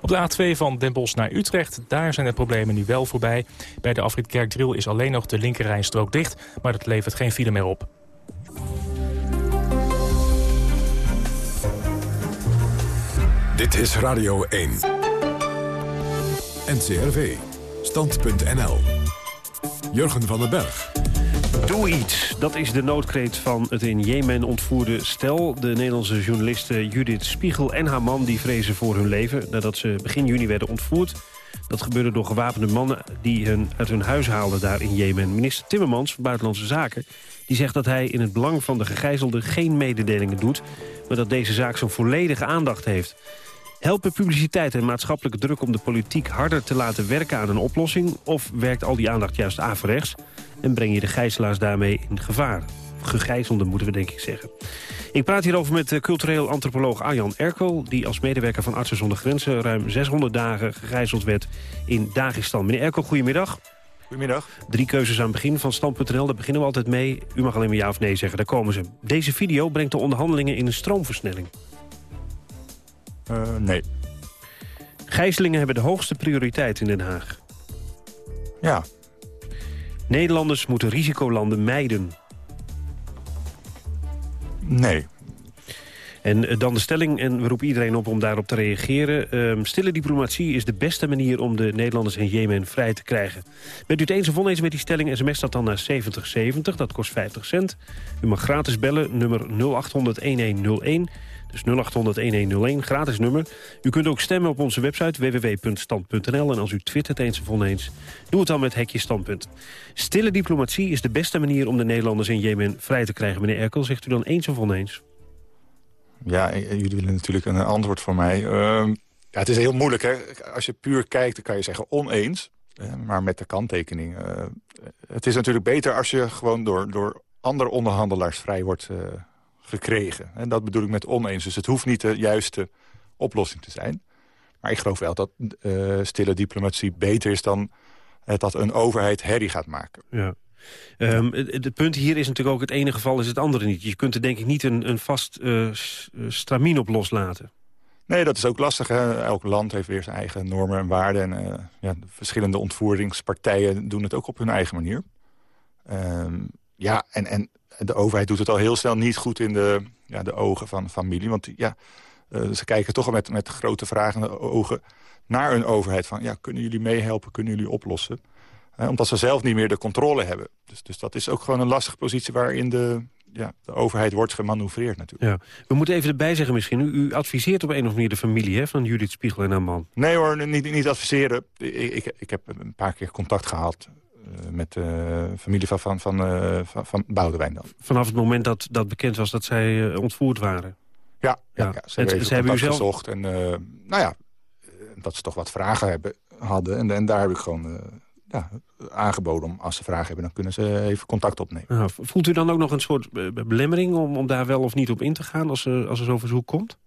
Op de A2 van Den Bosch naar Utrecht, daar zijn de problemen nu wel voorbij. Bij de afrit Kerkdriel is alleen nog de linkerrijstrook dicht... maar dat levert geen file meer op. Dit is Radio 1. NCRV. Stand.nl. Jurgen van den Berg. Doe iets. Dat is de noodkreet van het in Jemen ontvoerde stel. De Nederlandse journalisten Judith Spiegel en haar man... die vrezen voor hun leven nadat ze begin juni werden ontvoerd. Dat gebeurde door gewapende mannen die hun uit hun huis haalden daar in Jemen. Minister Timmermans van Buitenlandse Zaken die zegt dat hij in het belang van de gegijzelden geen mededelingen doet... maar dat deze zaak zijn volledige aandacht heeft. Helpen publiciteit en maatschappelijke druk om de politiek harder te laten werken aan een oplossing... of werkt al die aandacht juist averechts en breng je de gijzelaars daarmee in gevaar? Gegijzelden moeten we denk ik zeggen. Ik praat hierover met de cultureel antropoloog Arjan Erkel... die als medewerker van Artsen zonder Grenzen ruim 600 dagen gegijzeld werd in Dagestan. Meneer Erkel, goedemiddag. Goedemiddag. Drie keuzes aan het begin van Stand.nl, daar beginnen we altijd mee. U mag alleen maar ja of nee zeggen, daar komen ze. Deze video brengt de onderhandelingen in een stroomversnelling. Uh, nee. Gijzelingen hebben de hoogste prioriteit in Den Haag. Ja. Nederlanders moeten risicolanden mijden. Nee. En eh, dan de stelling, en we roepen iedereen op om daarop te reageren. Um, stille diplomatie is de beste manier om de Nederlanders in Jemen vrij te krijgen. Bent u het eens of oneens met die stelling? SMS dat dan naar 7070, dat kost 50 cent. U mag gratis bellen, nummer 0800-1101. Dus 0800-1101, gratis nummer. U kunt ook stemmen op onze website www.stand.nl. En als u twittert eens of oneens, doe het dan met hekje standpunt. Stille diplomatie is de beste manier om de Nederlanders in Jemen vrij te krijgen. Meneer Erkel, zegt u dan eens of oneens? Ja, jullie willen natuurlijk een antwoord voor mij. Uh, ja, het is heel moeilijk. Hè? Als je puur kijkt, dan kan je zeggen oneens. maar met de kanttekening. Uh, het is natuurlijk beter als je gewoon door, door andere onderhandelaars vrij wordt uh, gekregen. En dat bedoel ik met oneens. Dus het hoeft niet de juiste oplossing te zijn. Maar ik geloof wel dat uh, stille diplomatie beter is dan dat een overheid herrie gaat maken. Ja. Um, het, punt hier is natuurlijk ook het ene geval is het andere niet. Je kunt er denk ik niet een, een vast uh, stramien op loslaten. Nee, dat is ook lastig. Hè? Elk land heeft weer zijn eigen normen en waarden. En uh, ja, verschillende ontvoeringspartijen doen het ook op hun eigen manier. Um, ja, en, en de overheid doet het al heel snel niet goed in de, ja, de ogen van familie. Want ja, uh, ze kijken toch al met, met grote vragende ogen naar een overheid. Van, ja, kunnen jullie meehelpen, kunnen jullie oplossen? Uh, omdat ze zelf niet meer de controle hebben. Dus, dus dat is ook gewoon een lastige positie waarin de, ja, de overheid wordt gemanoeuvreerd natuurlijk. Ja. We moeten even erbij zeggen misschien, u, u adviseert op een of andere manier de familie hè, van Judith Spiegel en haar man. Nee hoor, niet, niet adviseren. Ik, ik, ik heb een paar keer contact gehad met de familie van, van, van, uh, van, van Boudewijn dan. Vanaf het moment dat, dat bekend was dat zij ontvoerd waren? Ja, ja, ja. ze, hebben, ze hebben u zelf... gezocht. En nou ja, dat ze toch wat vragen hebben, hadden. En, en daar heb ik gewoon ja, aangeboden om als ze vragen hebben... dan kunnen ze even contact opnemen. voelt u dan ook nog een soort belemmering om, om daar wel of niet op in te gaan... als er, als er zo'n verzoek komt?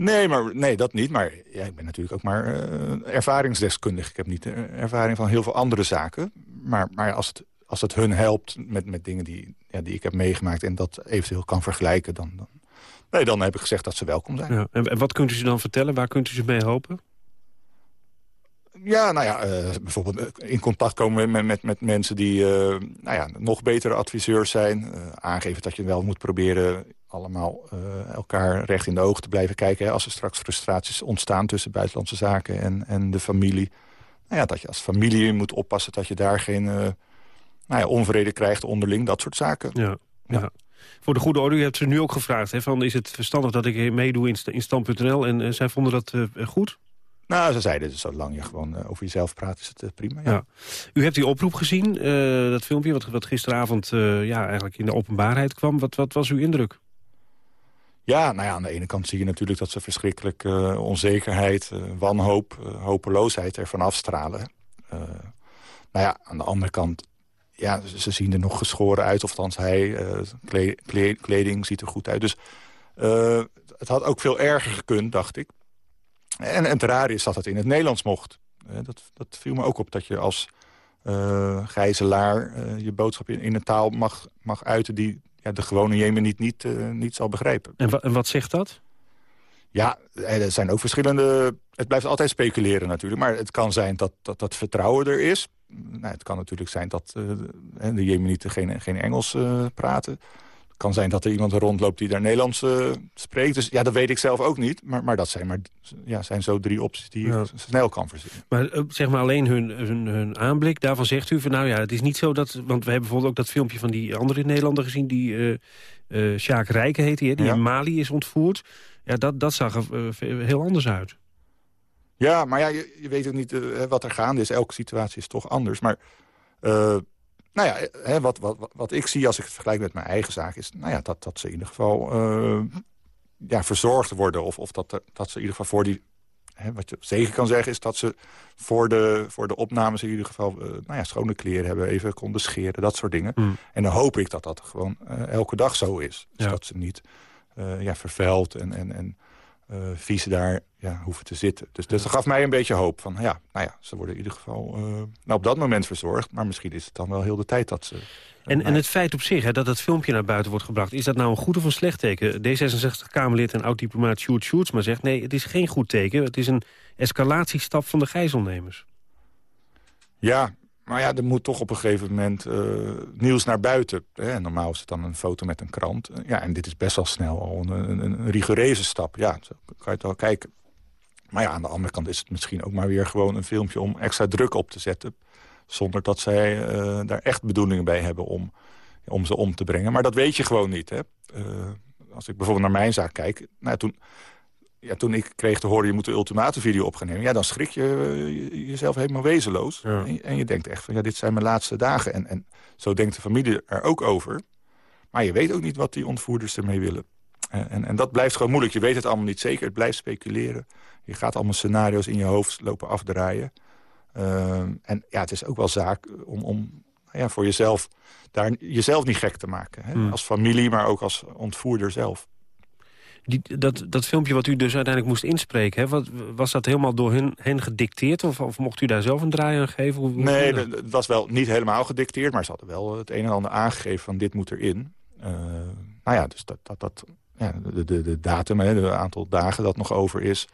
Nee, maar, nee, dat niet. Maar ja, ik ben natuurlijk ook maar uh, ervaringsdeskundig. Ik heb niet de ervaring van heel veel andere zaken. Maar, maar als, het, als het hun helpt met, met dingen die, ja, die ik heb meegemaakt... en dat eventueel kan vergelijken, dan, dan, nee, dan heb ik gezegd dat ze welkom zijn. Ja, en, en wat kunt u ze dan vertellen? Waar kunt u ze mee helpen? Ja, nou ja, uh, bijvoorbeeld in contact komen met, met, met mensen die uh, nou ja, nog betere adviseurs zijn. Uh, aangeven dat je wel moet proberen allemaal elkaar recht in de ogen te blijven kijken. Hè, als er straks frustraties ontstaan tussen buitenlandse zaken en, en de familie. Nou ja, dat je als familie moet oppassen dat je daar geen nou ja, onvrede krijgt onderling. Dat soort zaken. Ja, ja. ja. Voor de goede orde, u hebt ze nu ook gevraagd. Hè, van, is het verstandig dat ik meedoe in, in stand.nl? En zij vonden dat goed? Nou, ze zeiden, dus zolang je gewoon uh, over jezelf praat, is het uh, prima. Ja. ja. U hebt die oproep gezien, uh, dat filmpje wat, wat gisteravond ja, eigenlijk in de openbaarheid kwam. Wat, wat was uw indruk? Ja, nou ja, aan de ene kant zie je natuurlijk dat ze verschrikkelijk onzekerheid, wanhoop, hopeloosheid ervan afstralen. nou ja, aan de andere kant, ja, ze, zien er nog geschoren uit. Of althans, hij, kleding ziet er goed uit. Dus het had ook veel erger gekund, dacht ik. En, en het rare is dat het in het Nederlands mocht. Uh, dat, dat viel me ook op, dat je als uh, gijzelaar uh, je boodschap in, in, een taal mag, mag uiten... die ja, de gewone Jemeniet niet, niet zal begrijpen. En, en wat zegt dat? Ja, er zijn ook verschillende... Het blijft altijd speculeren natuurlijk. Maar het kan zijn dat dat, dat vertrouwen er is. Nou, het kan natuurlijk zijn dat de Jemenieten geen, geen Engels praten kan zijn dat er iemand rondloopt die daar Nederlands uh, spreekt. Dus ja, dat weet ik zelf ook niet. Maar, maar dat zijn, maar, ja, zijn zo drie opties die je snel kan verzinnen. Maar uh, zeg maar alleen hun, hun, hun, aanblik, daarvan zegt u van... nou ja, het is niet zo dat... want we hebben bijvoorbeeld ook dat filmpje van die andere Nederlander gezien... die uh, Sjaak Rijken heet die, die in Mali is ontvoerd. Ja, dat, dat zag er heel anders uit. Ja, maar ja, je, je weet ook niet wat er gaande is. Elke situatie is toch anders. Maar nou ja, hè, wat, wat, wat ik zie als ik het vergelijk met mijn eigen zaak... is nou ja, dat, dat ze in ieder geval uh, ja, verzorgd worden. Of, of dat, dat ze in ieder geval voor die... Hè, wat je zeker kan zeggen is dat ze voor de, voor de opnames... in ieder geval uh, nou ja, schone kleren hebben, even konden scheren. Dat soort dingen. Mm. En dan hoop ik dat dat gewoon uh, elke dag zo is. Dus ja. dat ze niet ja, vervuild en... en, en vies daar ja, hoeven te zitten. Dus, dus dat gaf mij een beetje hoop. Van, ja, nou ja, ze worden in ieder geval uh, nou, op dat moment verzorgd. Maar misschien is het dan wel heel de tijd dat ze... Uh, en, en het feit op zich, hè, dat het filmpje naar buiten wordt gebracht... is dat nou een goed of een slecht teken? D66-Kamerlid en oud-diplomaat Sjoerd maar zegt... nee, het is geen goed teken. Het is een escalatiestap van de gijzelnemers. Ja, maar ja, er moet toch op een gegeven moment uh, nieuws naar buiten. Normaal is het dan een foto met een krant. Ja, en dit is best wel snel al een, een, rigoureuze stap. Ja, kan je het wel kijken. Maar ja, aan de andere kant is het misschien ook maar weer gewoon een filmpje... om extra druk op te zetten. Zonder dat zij uh, daar echt bedoelingen bij hebben om, om ze om te brengen. Maar dat weet je gewoon niet. Hè? Als ik bijvoorbeeld naar mijn zaak kijk... Nou, toen, ja, toen ik kreeg te horen, je moet de ultimatumvideo opnemen... ja, dan schrik je, je jezelf helemaal wezenloos. En, en, je denkt echt van, ja, dit zijn mijn laatste dagen. En, en zo denkt de familie er ook over. Maar je weet ook niet wat die ontvoerders ermee willen. En, en, en, dat blijft gewoon moeilijk. Je weet het allemaal niet zeker. Het blijft speculeren. Je gaat allemaal scenario's in je hoofd lopen afdraaien. Uh, en ja, het is ook wel zaak om, om ja, voor jezelf, daar, jezelf niet gek te maken. Hè? Hmm. Als familie, maar ook als ontvoerder zelf. Die, dat, dat filmpje wat u dus uiteindelijk moest inspreken... Hè, wat, was dat helemaal door hen, hen gedicteerd? Of, of mocht u daar zelf een draai aan geven? Hoe, hoe Nee, dat? was wel niet helemaal gedicteerd... maar ze hadden wel het een en ander aangegeven van dit moet erin. Eh nou ja, dus dat, dat, dat ja, de, de, de datum, hè, het aantal dagen dat nog over is...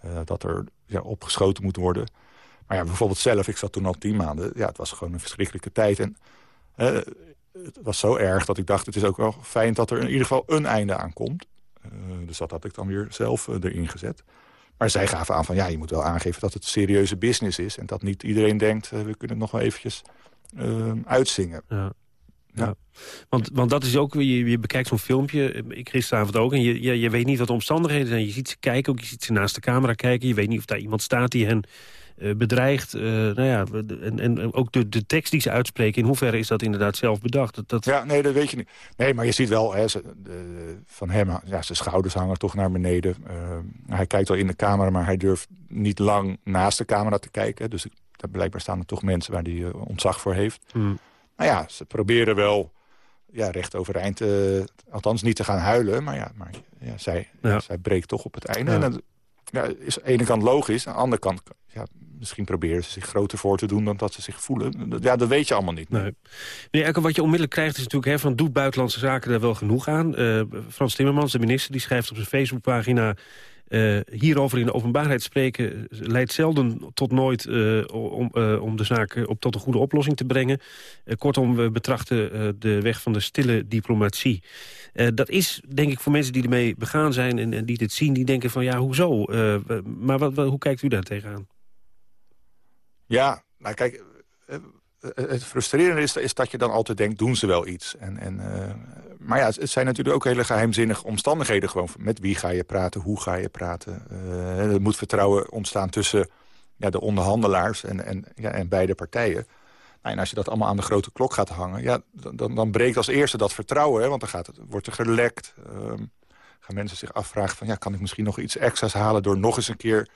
eh, dat er ja, opgeschoten moet worden. Maar ja, bijvoorbeeld zelf, ik zat toen al tien maanden... ja, het was gewoon een verschrikkelijke tijd. En eh, het was zo erg dat ik dacht, het is ook wel fijn... dat er in ieder geval een einde aan komt. Eh, dus dat had ik dan weer zelf eh, erin gezet. Maar zij gaven aan van, ja, je moet wel aangeven dat het serieuze business is... en dat niet iedereen denkt, eh, we kunnen het nog wel eventjes uitzingen. Ja. Ja. Want, want dat is ook, je, je bekijkt zo'n filmpje, ik gisteravond ook... en je, je, je weet niet wat de omstandigheden zijn. Je ziet ze kijken, ook je ziet ze naast de camera kijken. Je weet niet of daar iemand staat die hen bedreigt. eh, nou ja, en, en ook de, de tekst die ze uitspreken... in hoeverre is dat inderdaad zelf bedacht? Dat, dat... Ja, nee, dat weet je niet. Nee, maar je ziet wel, hè, ze, de, van hem, ja, zijn schouders hangen toch naar beneden. Eh, hij kijkt wel in de camera, maar hij durft niet lang naast de camera te kijken. Dus daar blijkbaar staan er toch mensen waar hij eh, ontzag voor heeft. Hmm. Nou ja, ze proberen wel ja, recht overeind, eh, althans niet te gaan huilen. Maar ja, maar, ja, zij, Ja. zij breekt toch op het einde. Ja. En dat ja, is aan de ene kant logisch. Aan de andere kant, ja, misschien proberen ze zich groter voor te doen dan dat ze zich voelen. Ja, dat weet je allemaal niet. Nee. Wat je onmiddellijk krijgt is natuurlijk... Hè, van doet buitenlandse zaken daar wel genoeg aan? Eh, Frans Timmermans, de minister, die schrijft op zijn Facebookpagina... eh, hierover in de openbaarheid spreken leidt zelden tot nooit eh, om, om de zaak op tot een goede oplossing te brengen. Kortom, we betrachten de weg van de stille diplomatie. Dat is, denk ik, voor mensen die ermee begaan zijn en, en die dit zien... die denken van, ja, hoezo? Maar wat, wat- hoe kijkt u daar tegenaan? Ja, nou kijk, eh, eh, het frustrerende is, dat je dan altijd denkt, doen ze wel iets. En, en, eh, maar ja, het zijn natuurlijk ook hele geheimzinnige omstandigheden. Gewoon met wie ga je praten, hoe ga je praten. Er moet vertrouwen ontstaan tussen ja, de onderhandelaars en, en, ja, en beide partijen. Nou, en als je dat allemaal aan de grote klok gaat hangen... Ja, dan- dan, breekt als eerste dat vertrouwen. Want dan gaat het, wordt er gelekt. ehm, gaan mensen zich afvragen van... Ja, kan ik misschien nog iets extra's halen... door nog eens een keer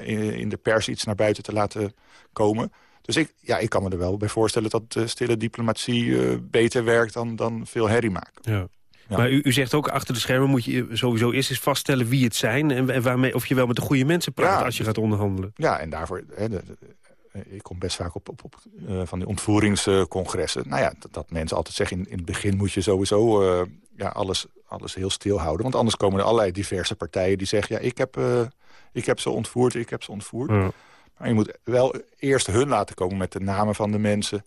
in, in de pers iets naar buiten te laten komen. Dus ik, ja, ik kan me er wel bij voorstellen dat eh, stille diplomatie eh, beter werkt dan, dan veel herrie maken. Ja. Ja. Maar u, u zegt ook, achter de schermen moet je sowieso eerst eens vaststellen wie het zijn... en, en waarmee, of je wel met de goede mensen praat Ja. als je gaat onderhandelen. Ja, en daarvoor... Hè, de, de- eh, ik kom best vaak op, op, op eh, van die ontvoeringscongressen. nou ja, dat, dat mensen altijd zeggen... In, in het begin moet je sowieso eh, ja, alles, alles heel stil houden. Want anders komen er allerlei diverse partijen die zeggen... ja, ik heb, eh, ik heb ze ontvoerd, ik heb ze ontvoerd. Ja. Maar je moet wel eerst hun laten komen met de namen van de mensen...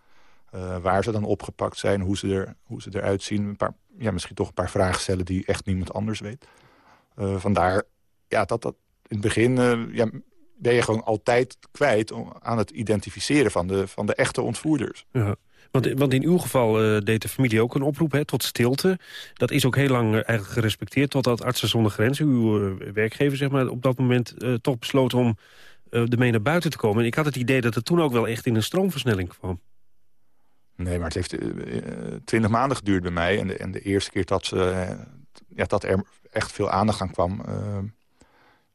eh, waar ze dan opgepakt zijn, hoe ze, er, hoe ze eruit zien. Een paar, ja, misschien toch een paar vragen stellen die echt niemand anders weet. Eh, vandaar ja, dat dat in het begin eh, ja, ben je gewoon altijd kwijt... om, aan het identificeren van de, van de echte ontvoerders. Ja. Want, want in uw geval eh, deed de familie ook een oproep hè, tot stilte. Dat is ook heel lang eh, eigenlijk gerespecteerd... totdat Artsen zonder Grenzen, uw eh, werkgever, zeg maar, op dat moment toch besloot om ermee naar buiten te komen. En ik had het idee dat het toen ook wel echt in een stroomversnelling kwam. Nee, maar het heeft twintig maanden geduurd bij mij. En de, en de eerste keer dat, ze, ja, dat er echt veel aandacht aan kwam...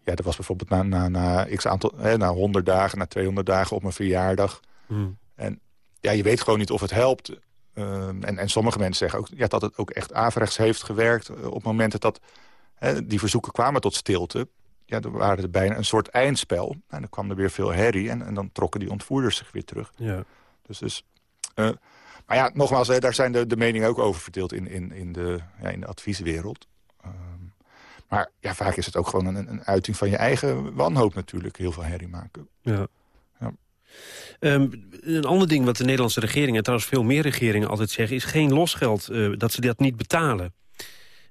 ja, dat was bijvoorbeeld na, na, na, x aantal, hè, na 100 dagen, na 200 dagen op mijn verjaardag. Hmm. En ja, je weet gewoon niet of het helpt. Eh, en, en sommige mensen zeggen ook ja, dat het ook echt averechts heeft gewerkt... eh, op momenten dat hè, die verzoeken kwamen tot stilte. Ja, er waren er bijna een soort eindspel. En dan kwam er weer veel herrie en, en dan trokken die ontvoerders zich weer terug. Ja. Dus, dus eh, maar ja, nogmaals, hè, daar zijn de, de meningen ook over verdeeld in, in, in, de, ja, in de advieswereld. Ehm, maar ja, vaak is het ook gewoon een, een uiting van je eigen wanhoop natuurlijk. Heel veel herrie maken. Ja. Ehm, een ander ding wat de Nederlandse regering... en trouwens veel meer regeringen altijd zeggen... is geen losgeld, eh, dat ze dat niet betalen.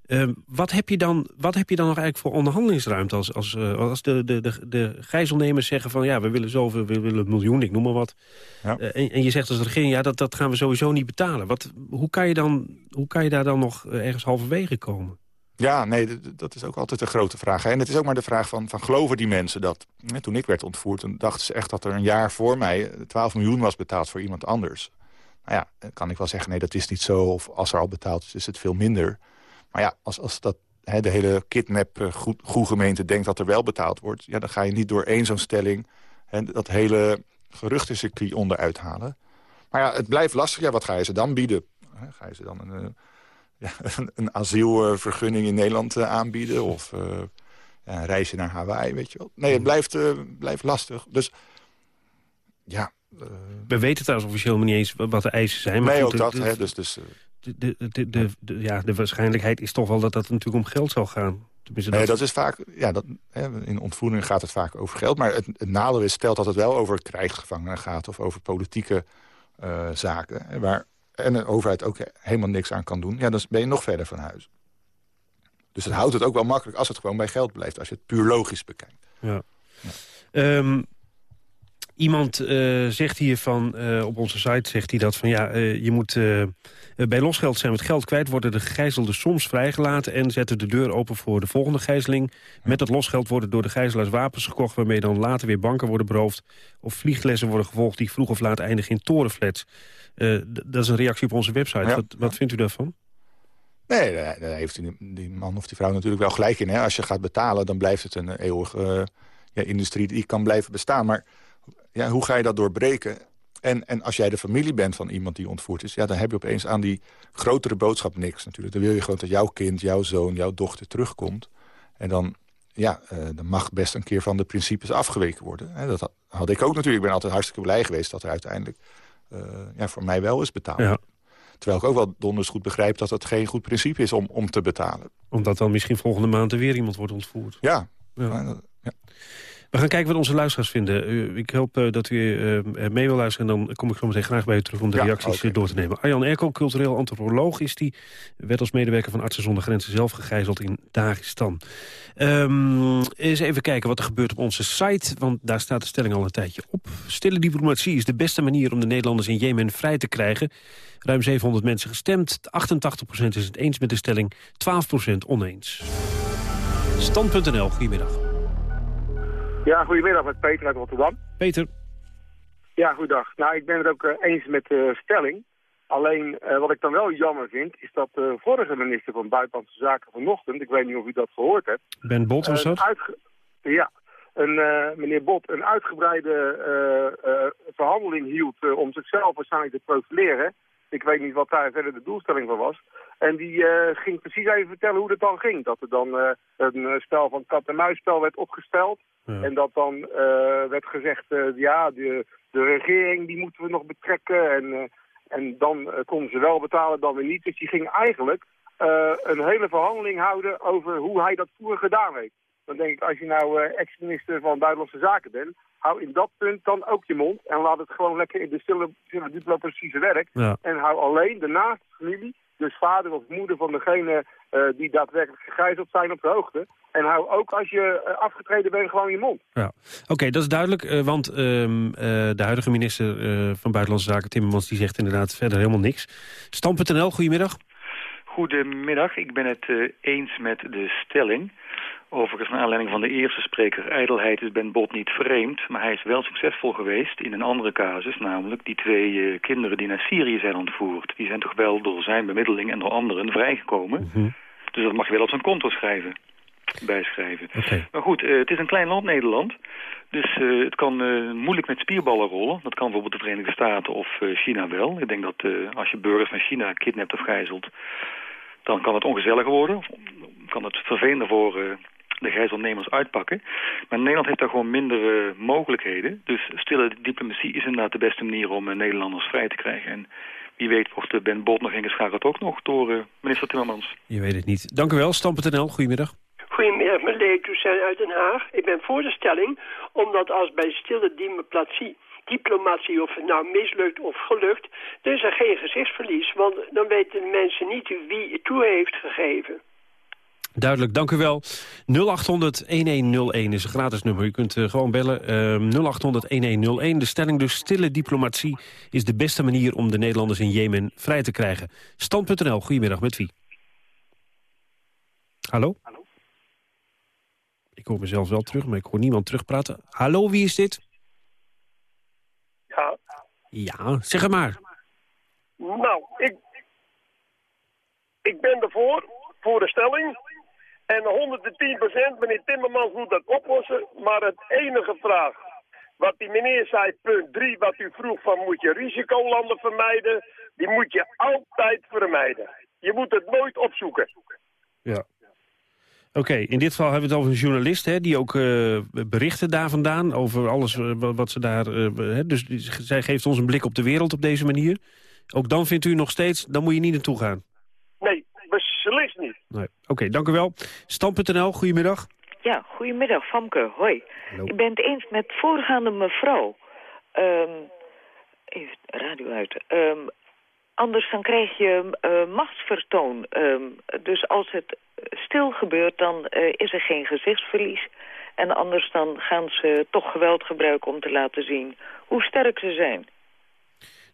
Ehm, wat, heb je dan, wat heb je dan nog eigenlijk voor onderhandelingsruimte... als, als, eh, als de, de, de, de gijzelnemers zeggen van... ja, we willen zoveel, we willen een miljoen, ik noem maar wat. Ja. Eh, en, en je zegt als regering, ja, dat, dat gaan we sowieso niet betalen. Wat, hoe, kan je dan, hoe kan je daar dan nog ergens halverwege komen? Ja, nee, dat is ook altijd een grote vraag. En het is ook maar de vraag van, van geloven die mensen dat? Hè, Toen ik werd ontvoerd, toen dachten ze echt dat er een jaar voor mij... 12 miljoen was betaald voor iemand anders. Nou ja, dan kan ik wel zeggen, nee, dat is niet zo. Of als er al betaald is, is het veel minder. Maar ja, als, als dat, hè, de hele kidnap eh, goed, goede gemeente denkt dat er wel betaald wordt... Ja, dan ga je niet door één zo'n stelling hè, dat hele geruchtencircuit onderuit halen. Maar ja, het blijft lastig. Ja, wat ga je ze dan bieden? Ga je ze dan een, uh, ja, *laughs* een asielvergunning in Nederland aanbieden? Of een reisje naar Hawaii, weet je wel? Nee, het blijft, blijft lastig. Dus ja... We weten trouwens officieel niet eens wat de eisen zijn. Maar nee, ook dat. hè, dus, dus, de, de, de, de, ja, de waarschijnlijkheid is toch wel dat dat natuurlijk om geld zal gaan. Nee, dat is vaak, ja, dat, in ontvoering gaat het vaak over geld. Maar het, het nadeel is, stelt dat het wel over krijgsgevangenen gaat... of over politieke uh, zaken, waar en de overheid ook helemaal niks aan kan doen... ja, dan ben je nog verder van huis. Dus het houdt het ook wel makkelijk als het gewoon bij geld blijft... als je het puur logisch bekijkt. Ja. ja. Um, Iemand uh, zegt hier van, uh, op onze site zegt hij dat van ja, uh, je moet bij losgeld zijn met geld kwijt, worden de gegijzelden soms vrijgelaten en zetten de deur open voor de volgende gijzeling. Met dat losgeld worden door de gijzelaars wapens gekocht waarmee dan later weer banken worden beroofd of vlieglessen worden gevolgd die vroeg of laat eindigen in torenflats. dat is een reactie op onze website. Wat, wat vindt u daarvan? Nee, daar heeft die man of die vrouw natuurlijk wel gelijk in. Hè? Als je gaat betalen, dan blijft het een eeuwige ja, industrie die kan blijven bestaan. Maar ja, hoe ga je dat doorbreken? En, en als jij de familie bent van iemand die ontvoerd is... Ja, dan heb je opeens aan die grotere boodschap niks natuurlijk. Dan wil je gewoon dat jouw kind, jouw zoon, jouw dochter terugkomt. En dan, ja, uh, dan mag best een keer van de principes afgeweken worden. Hè, dat had ik ook natuurlijk. Ik ben altijd hartstikke blij geweest dat er uiteindelijk... Uh, ja, voor mij wel is betaald. Ja. Terwijl ik ook wel donders goed begrijp dat het geen goed principe is om, om te betalen. Omdat dan misschien volgende maand er weer iemand wordt ontvoerd. Ja. ja. ja. We gaan kijken wat onze luisteraars vinden. ik hoop uh, dat u uh, mee wil luisteren. En dan kom ik zo meteen graag bij u terug om de ja, reacties okay. door te nemen. Arjan Erko, cultureel antropoloog is die. Werd als medewerker van Artsen zonder Grenzen zelf gegijzeld in Dagestan. Um, eens even kijken wat er gebeurt op onze site. Want daar staat de stelling al een tijdje op. Stille diplomatie is de beste manier om de Nederlanders in Jemen vrij te krijgen. Ruim 700 mensen gestemd. 88% is het eens met de stelling. 12% oneens. Stand.nl, goedemiddag. Ja, goedemiddag met Peter uit Rotterdam. Peter. Ja, goedendag. Nou, ik ben het ook uh, eens met de stelling. Alleen, uh, wat ik dan wel jammer vind, is dat de vorige minister van Buitenlandse Zaken vanochtend, ik weet niet of u dat gehoord hebt... Ben Bot was dat? Ja, een, uh, meneer Bot een uitgebreide verhandeling hield om zichzelf waarschijnlijk te profileren. Ik weet niet wat daar verder de doelstelling van was. En die ging precies even vertellen hoe het dan ging. Dat er dan een spel van kat-en-muisspel werd opgesteld. En dat dan uh, werd gezegd, ja, de, de regering die moeten we nog betrekken. En, en dan konden ze wel betalen, dan weer niet. Dus die ging eigenlijk een hele verhandeling houden over hoe hij dat vroeger gedaan heeft. Dan denk ik, als je nou ex-minister van Buitenlandse Zaken bent... hou in dat punt dan ook je mond. En laat het gewoon lekker in de stille, stille diplomatische werk. Ja. En hou alleen de naaste familie dus vader of moeder van degene uh, die daadwerkelijk gegijzeld zijn op de hoogte. En hou ook als je uh, afgetreden bent gewoon je mond. Ja. Oké, dat is duidelijk, uh, want ehm, de huidige minister van Buitenlandse Zaken, Timmermans, die zegt inderdaad verder helemaal niks. Stam.nl, goedemiddag. Goedemiddag, ik ben het eens met de stelling. Overigens, naar aanleiding van de eerste spreker, ijdelheid is Ben Bot niet vreemd. Maar hij is wel succesvol geweest in een andere casus, namelijk die twee uh, kinderen die naar Syrië zijn ontvoerd. Die zijn toch wel door zijn bemiddeling en door anderen vrijgekomen. Mm -hmm. Dus dat mag je wel op zijn konto schrijven, bijschrijven. Okay. Maar goed, uh, het is een klein land, Nederland. Dus uh, het kan moeilijk met spierballen rollen. Dat kan bijvoorbeeld de Verenigde Staten of China wel. Ik denk dat als je burgers van China kidnapt of gijzelt, dan kan het ongezelliger worden. Kan het vervelender voor de gijzelnemers uitpakken. Maar Nederland heeft daar gewoon minder uh, mogelijkheden. Dus stille diplomatie is inderdaad de beste manier om uh, Nederlanders vrij te krijgen. En wie weet wordt Ben Bot nog ingeschakeld ook nog door uh, minister Timmermans. Je weet het niet. Dank u wel, Stam.nl. Goedemiddag. Goedemiddag, met Leo Toussaint uit Den Haag. Ik ben voor de stelling, omdat als bij stille diplomatie diplomatie of het nou mislukt of gelukt, dan is er geen gezichtsverlies. Want dan weten mensen niet wie het toe heeft gegeven. Duidelijk, dank u wel. 0800-1101 is een gratis nummer. U kunt uh, gewoon bellen. Uh, 0800-1101. De stelling dus stille diplomatie is de beste manier om de Nederlanders in Jemen vrij te krijgen. Stand.nl, goedemiddag, met wie? Hallo? Hallo? Ik hoor mezelf wel terug, maar ik hoor niemand terugpraten. Hallo, wie is dit? Ja. Ja, zeg het maar. Nou, ik, ik ben ervoor, voor de stelling. En 110% meneer Timmermans moet dat oplossen. Maar het enige vraag Wat die meneer zei, punt 3, wat u vroeg van moet je risicolanden vermijden, die moet je altijd vermijden. Je moet het nooit opzoeken. Ja. Oké, in dit geval hebben we het over een journalist... Hè, die ook uh, berichten daar vandaan over alles uh, wat ze daar... Uh, hè, dus zij geeft ons een blik op de wereld op deze manier. Ook dan vindt u nog steeds, dan moet je niet naartoe gaan. Nee, beslist niet. Nee. Oké, dank u wel. Stam.nl, goedemiddag. Ja, goedemiddag, Famke. Hoi. Hallo. Ik ben het eens met voorgaande mevrouw. Um, even radio uit. Um, anders dan krijg je uh, machtsvertoon. Um, dus als het stil gebeurt, dan uh, is er geen gezichtsverlies. En anders dan gaan ze toch geweld gebruiken om te laten zien hoe sterk ze zijn.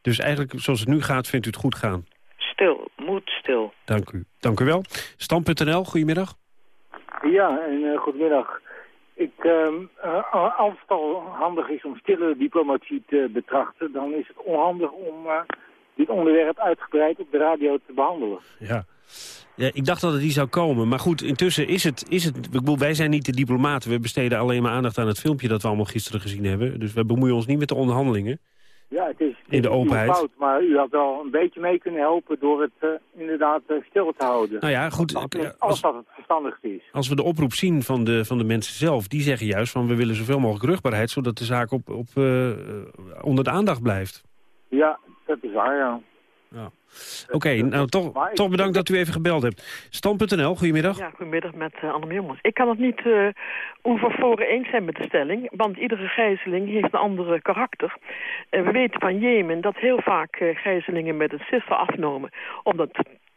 Dus eigenlijk, zoals het nu gaat, vindt u het goed gaan? Stil, moet stil. Dank u. Dank u wel. Stam.nl, goedemiddag. Ja, en uh, goedemiddag. Ik, uh, als het al handig is om stille diplomatie te betrachten... dan is het onhandig om uh, dit onderwerp uitgebreid op de radio te behandelen. Ja. ja, ik dacht dat het die zou komen. Maar goed, intussen is het... Is het ik bedoel, wij zijn niet de diplomaten. We besteden alleen maar aandacht aan het filmpje dat we allemaal gisteren gezien hebben. Dus we bemoeien ons niet met de onderhandelingen. Ja, het is, het in de openheid. fout, maar u had wel een beetje mee kunnen helpen door het uh, inderdaad uh, stil te houden. Nou ja, goed. Als, als dat het verstandigste is. Als we de oproep zien van de, van de mensen zelf, die zeggen juist van we willen zoveel mogelijk rugbaarheid, zodat de zaak op, op, uh, onder de aandacht blijft. Ja, dat is waar, ja. ja. Oké, okay, nou toch, toch bedankt dat u even gebeld hebt. Stam.nl, goedemiddag. Ja, goedemiddag met uh, Anne Jongens. Ik kan het niet uh, overvoren eens zijn met de stelling, want iedere gijzeling heeft een andere karakter. Uh, we weten van Jemen dat heel vaak uh, gijzelingen met een siffer afnomen, omdat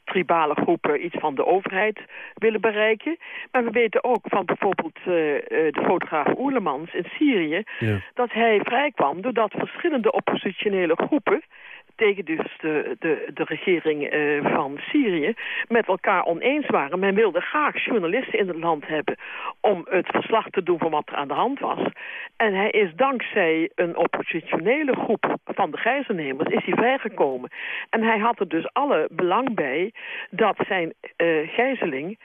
tribale groepen iets van de overheid willen bereiken. Maar we weten ook van bijvoorbeeld uh, de fotograaf Oerlemans in Syrië... Ja. dat hij vrijkwam doordat verschillende oppositionele groepen tegen dus de, de, de regering uh, van Syrië met elkaar oneens waren. Men wilde graag journalisten in het land hebben om het verslag te doen van wat er aan de hand was. En hij is dankzij een oppositionele groep van de gijzelnemers is hij vrijgekomen. En hij had er dus alle belang bij dat zijn uh, gijzeling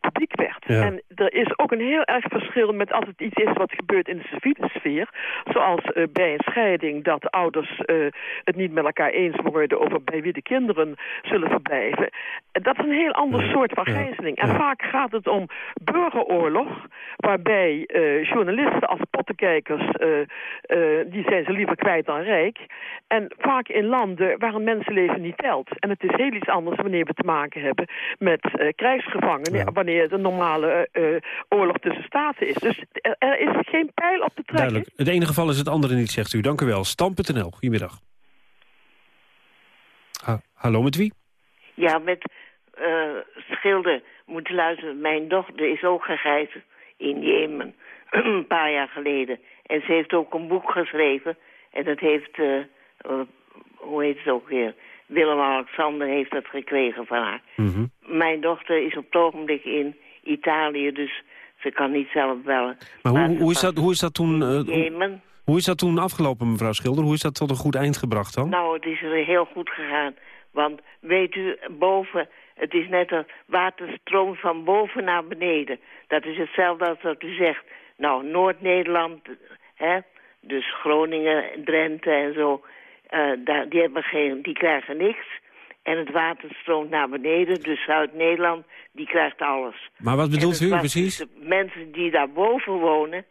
publiek werd. Ja. En er is ook een heel erg verschil met als het iets is wat gebeurt in de civiele sfeer. Zoals uh, bij een scheiding dat ouders uh, het niet met elkaar eens worden over bij wie de kinderen zullen verblijven. Dat is een heel ander ja. soort van gijzeling. En vaak gaat het om burgeroorlog, waarbij uh, journalisten als pottenkijkers, die zijn ze liever kwijt dan rijk. En vaak in landen waar een mensenleven niet telt. En het is heel iets anders wanneer we te maken hebben met ja. wanneer het een normale uh, oorlog tussen staten is. Dus er, er, is geen pijl op te trekken. Duidelijk. Het ene geval is het andere niet, zegt u. Dank u wel. Stam.nl, goedemiddag. Ha hallo, met wie? Ja, met uh, Schilder moet luisteren. Mijn dochter is ook gegijzeld in Jemen, *clears throat* een paar jaar geleden. En ze heeft ook een boek geschreven. En dat heeft, uh, hoe heet het ook weer... Willem-Alexander heeft dat gekregen van haar. Mhm. Mm -hmm. Mijn dochter is op het ogenblik in Italië, dus ze kan niet zelf bellen. Maar hoe, hoe, is, dat, hoe is dat toen... Uh, Jemen. Hoe is dat toen afgelopen, mevrouw Schilder? Hoe is dat tot een goed eind gebracht dan? Nou, het is er heel goed gegaan. Want weet u, boven, het is net een waterstroom van boven naar beneden. Dat is hetzelfde als wat u zegt. Nou, Noord-Nederland, hè, dus Groningen, Drenthe en zo... Uh, daar, die, hebben geen, die krijgen niks. En het water stroomt naar beneden, dus Zuid-Nederland, die krijgt alles. Maar wat bedoelt u precies? De mensen die daarboven wonen,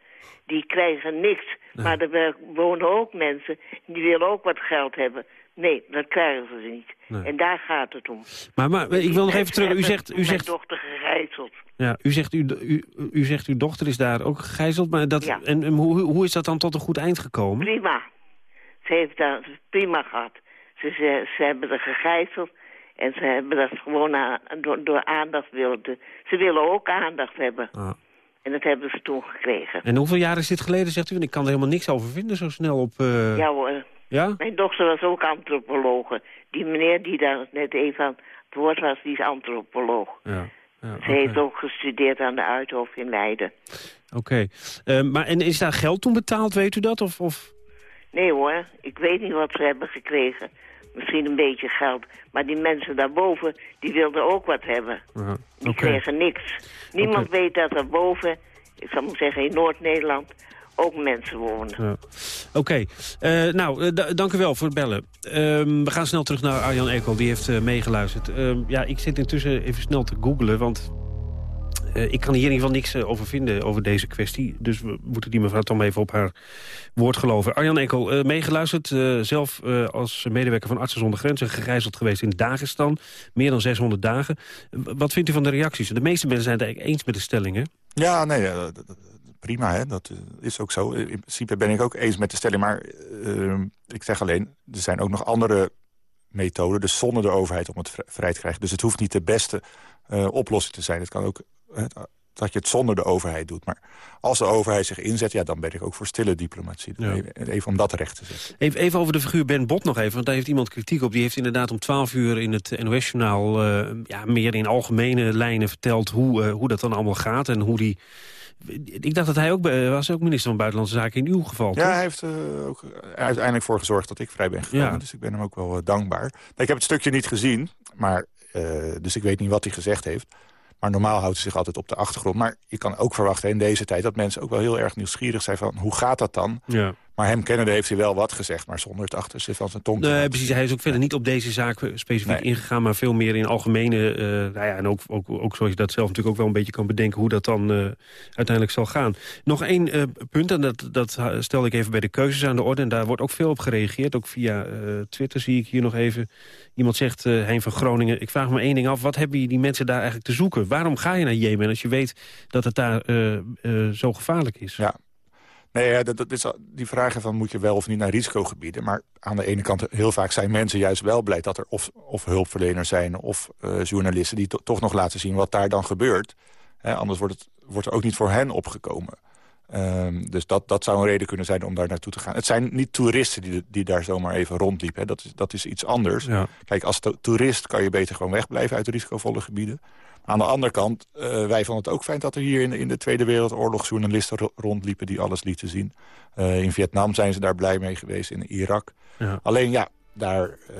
die krijgen niks. Nee. Maar er wonen ook mensen, die willen ook wat geld hebben. Nee, dat krijgen ze niet. Nee. En daar gaat het om. Maar, maar ik wil nog even terug. U zegt, u zegt, mijn dochter gegijzeld. Ja, u zegt, u, u, u zegt uw dochter is daar ook gegijzeld. Maar dat, ja. en, en hoe, hoe is dat dan tot een goed eind gekomen? Prima. Ze heeft dat prima gehad. Ze, ze, ze hebben er gegijzeld en ze hebben dat gewoon aan, door, door, aandacht willen. Ze willen ook aandacht hebben. Ah. En dat hebben ze toen gekregen. En hoeveel jaar is dit geleden, zegt u? Ik kan er helemaal niks over vinden zo snel op... Uh... Ja hoor. Ja? Mijn dochter was ook antropologe. Die meneer die daar net even aan het woord was, die is antropoloog. Ja. Ja, Ze heeft ook gestudeerd aan de Uithof in Leiden. Oké. Okay. Uh, maar en is daar geld toen betaald, weet u dat? Of... of... Nee hoor, ik weet niet wat ze hebben gekregen. Misschien een beetje geld. Maar die mensen daarboven, die wilden ook wat hebben. Uh, die kregen niks. Niemand okay. weet dat daarboven, ik zal maar zeggen in Noord-Nederland... ook mensen wonen. Ja. Oké, Eh, nou, eh, da- dank u wel voor het bellen. Ehm, we gaan snel terug naar Arjan Ekel, die heeft eh, meegeluisterd. Ehm, ja, ik zit intussen even snel te googlen, want ik kan hier in ieder geval niks eh, over vinden over deze kwestie. Dus we moeten die mevrouw maar even op haar woord geloven. Arjan Ekel, eh, meegeluisterd, eh, zelf eh, als medewerker van Artsen zonder Grenzen... gegijzeld geweest in Dagestan, meer dan 600 dagen. Wat vindt u van de reacties? De meeste mensen zijn het eigenlijk eens met de stellingen. Ja, nee, eh, prima, hè? dat eh, is ook zo. In principe ben ik ook eens met de stelling, maar eh, ik zeg alleen... er zijn ook nog andere methoden, dus zonder de overheid om het vri- vrij te krijgen. Dus het hoeft niet de beste eh, oplossing te zijn. Het kan ook eh, dat je het zonder de overheid doet. Maar als de overheid zich inzet, ja, dan ben ik ook voor stille diplomatie. Even, even om dat recht te zetten. Even, even over de figuur Ben Bot nog even, want daar heeft iemand kritiek op. Die heeft inderdaad om 12 uur in het NOS-journaal... eh, ja, meer in algemene lijnen verteld hoe, eh, hoe dat dan allemaal gaat... en hoe die... Ik dacht dat hij ook bij- was ook minister van Buitenlandse Zaken in uw geval, Ja, toch? hij heeft er ook uiteindelijk voor gezorgd dat ik vrij ben gekomen. Ja. Dus ik ben hem ook wel eh, dankbaar. Nee, ik heb het stukje niet gezien, maar, eh, dus ik weet niet wat hij gezegd heeft. Maar normaal houdt hij zich altijd op de achtergrond. Maar je kan ook verwachten in deze tijd dat mensen ook wel heel erg nieuwsgierig zijn van hoe gaat dat dan? Ja. Maar hem kennende heeft hij wel wat gezegd, maar zonder het achter zich van zijn tong Nee, precies. Hij is ook verder niet op deze zaak specifiek ingegaan... maar veel meer in algemene... eh, nou ja, en ook, ook, ook zoals je dat zelf natuurlijk ook wel een beetje kan bedenken... hoe dat dan eh, uiteindelijk zal gaan. Nog één eh, punt, en dat, dat stelde ik even bij de keuzes aan de orde... en daar wordt ook veel op gereageerd. Ook via eh, Twitter zie ik hier nog even... Iemand zegt, uh, Hein van Groningen... ik vraag me één ding af, wat hebben die mensen daar eigenlijk te zoeken? Waarom ga je naar Jemen als je weet dat het daar uh, uh, zo gevaarlijk is? Ja. Nee, dat, dat is, die vragen van moet je wel of niet naar risicogebieden. Maar aan de ene kant, heel vaak zijn mensen juist wel blij... dat er of, of hulpverleners zijn of uh, journalisten... die to, toch nog laten zien wat daar dan gebeurt. He, anders wordt, het, wordt er ook niet voor hen opgekomen. Um, dus dat, dat zou een reden kunnen zijn om daar naartoe te gaan. Het zijn niet toeristen die, die daar zomaar even rondliepen. Hè. Dat, is, dat is iets anders. Ja. Kijk, als toerist kan je beter gewoon wegblijven uit de risicovolle gebieden. Aan de andere kant, uh, wij vonden het ook fijn dat er hier in de, in de Tweede Wereldoorlog journalisten ro rondliepen die alles lieten zien. Uh, in Vietnam zijn ze daar blij mee geweest, in Irak. Ja. Alleen ja, daar uh,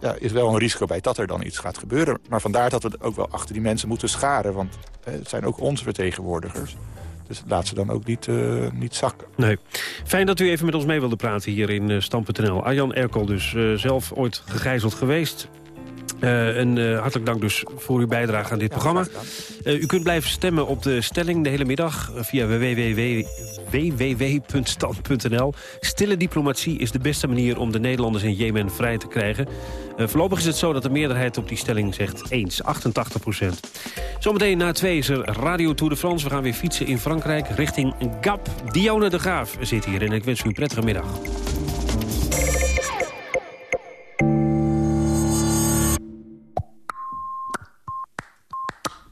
ja, is wel een risico bij dat er dan iets gaat gebeuren. Maar vandaar dat we ook wel achter die mensen moeten scharen. Want het zijn ook onze vertegenwoordigers. Dus laat ze dan ook niet, uh, niet zakken. Nee. Fijn dat u even met ons mee wilde praten hier in uh, Stam.nl. Arjan Erkel dus, uh, zelf ooit gegijzeld geweest. Uh, en uh, hartelijk dank dus voor uw bijdrage aan dit ja, programma. Uh, u kunt blijven stemmen op de stelling de hele middag via www.stand.nl. Stille diplomatie is de beste manier om de Nederlanders in Jemen vrij te krijgen. voorlopig is het zo dat de meerderheid op die stelling zegt eens, 88 procent. Zometeen na twee is er Radio Tour de France. We gaan weer fietsen in Frankrijk richting Gap. Dionne de Graaf zit hier en ik wens u een prettige middag.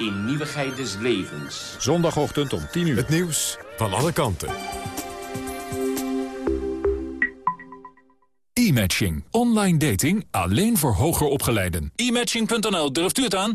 in nieuwigheid des levens. Zondagochtend om 10 uur. Het nieuws van alle kanten. E-matching. Online dating alleen voor hoger opgeleiden. E-matching.nl, durft u het aan?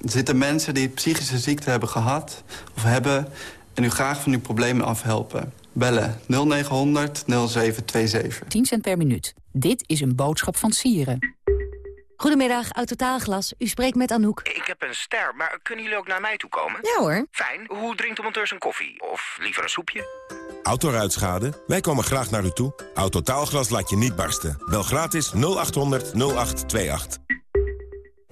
Zitten mensen die psychische ziekte hebben gehad of hebben... en u graag van uw problemen afhelpen. Bellen 0900 0727. 10 cent per minuut. Dit is een boodschap van Sieren. Goedemiddag, Autotaalglas. U spreekt met Anouk. Ik heb een ster, maar kunnen jullie ook naar mij toe komen? Ja hoor. Fijn. Hoe drinkt de monteur zijn koffie? Of liever een soepje? Autoruitschade? Wij komen graag naar u toe. Autotaalglas laat je niet barsten. Bel gratis 0800 0828.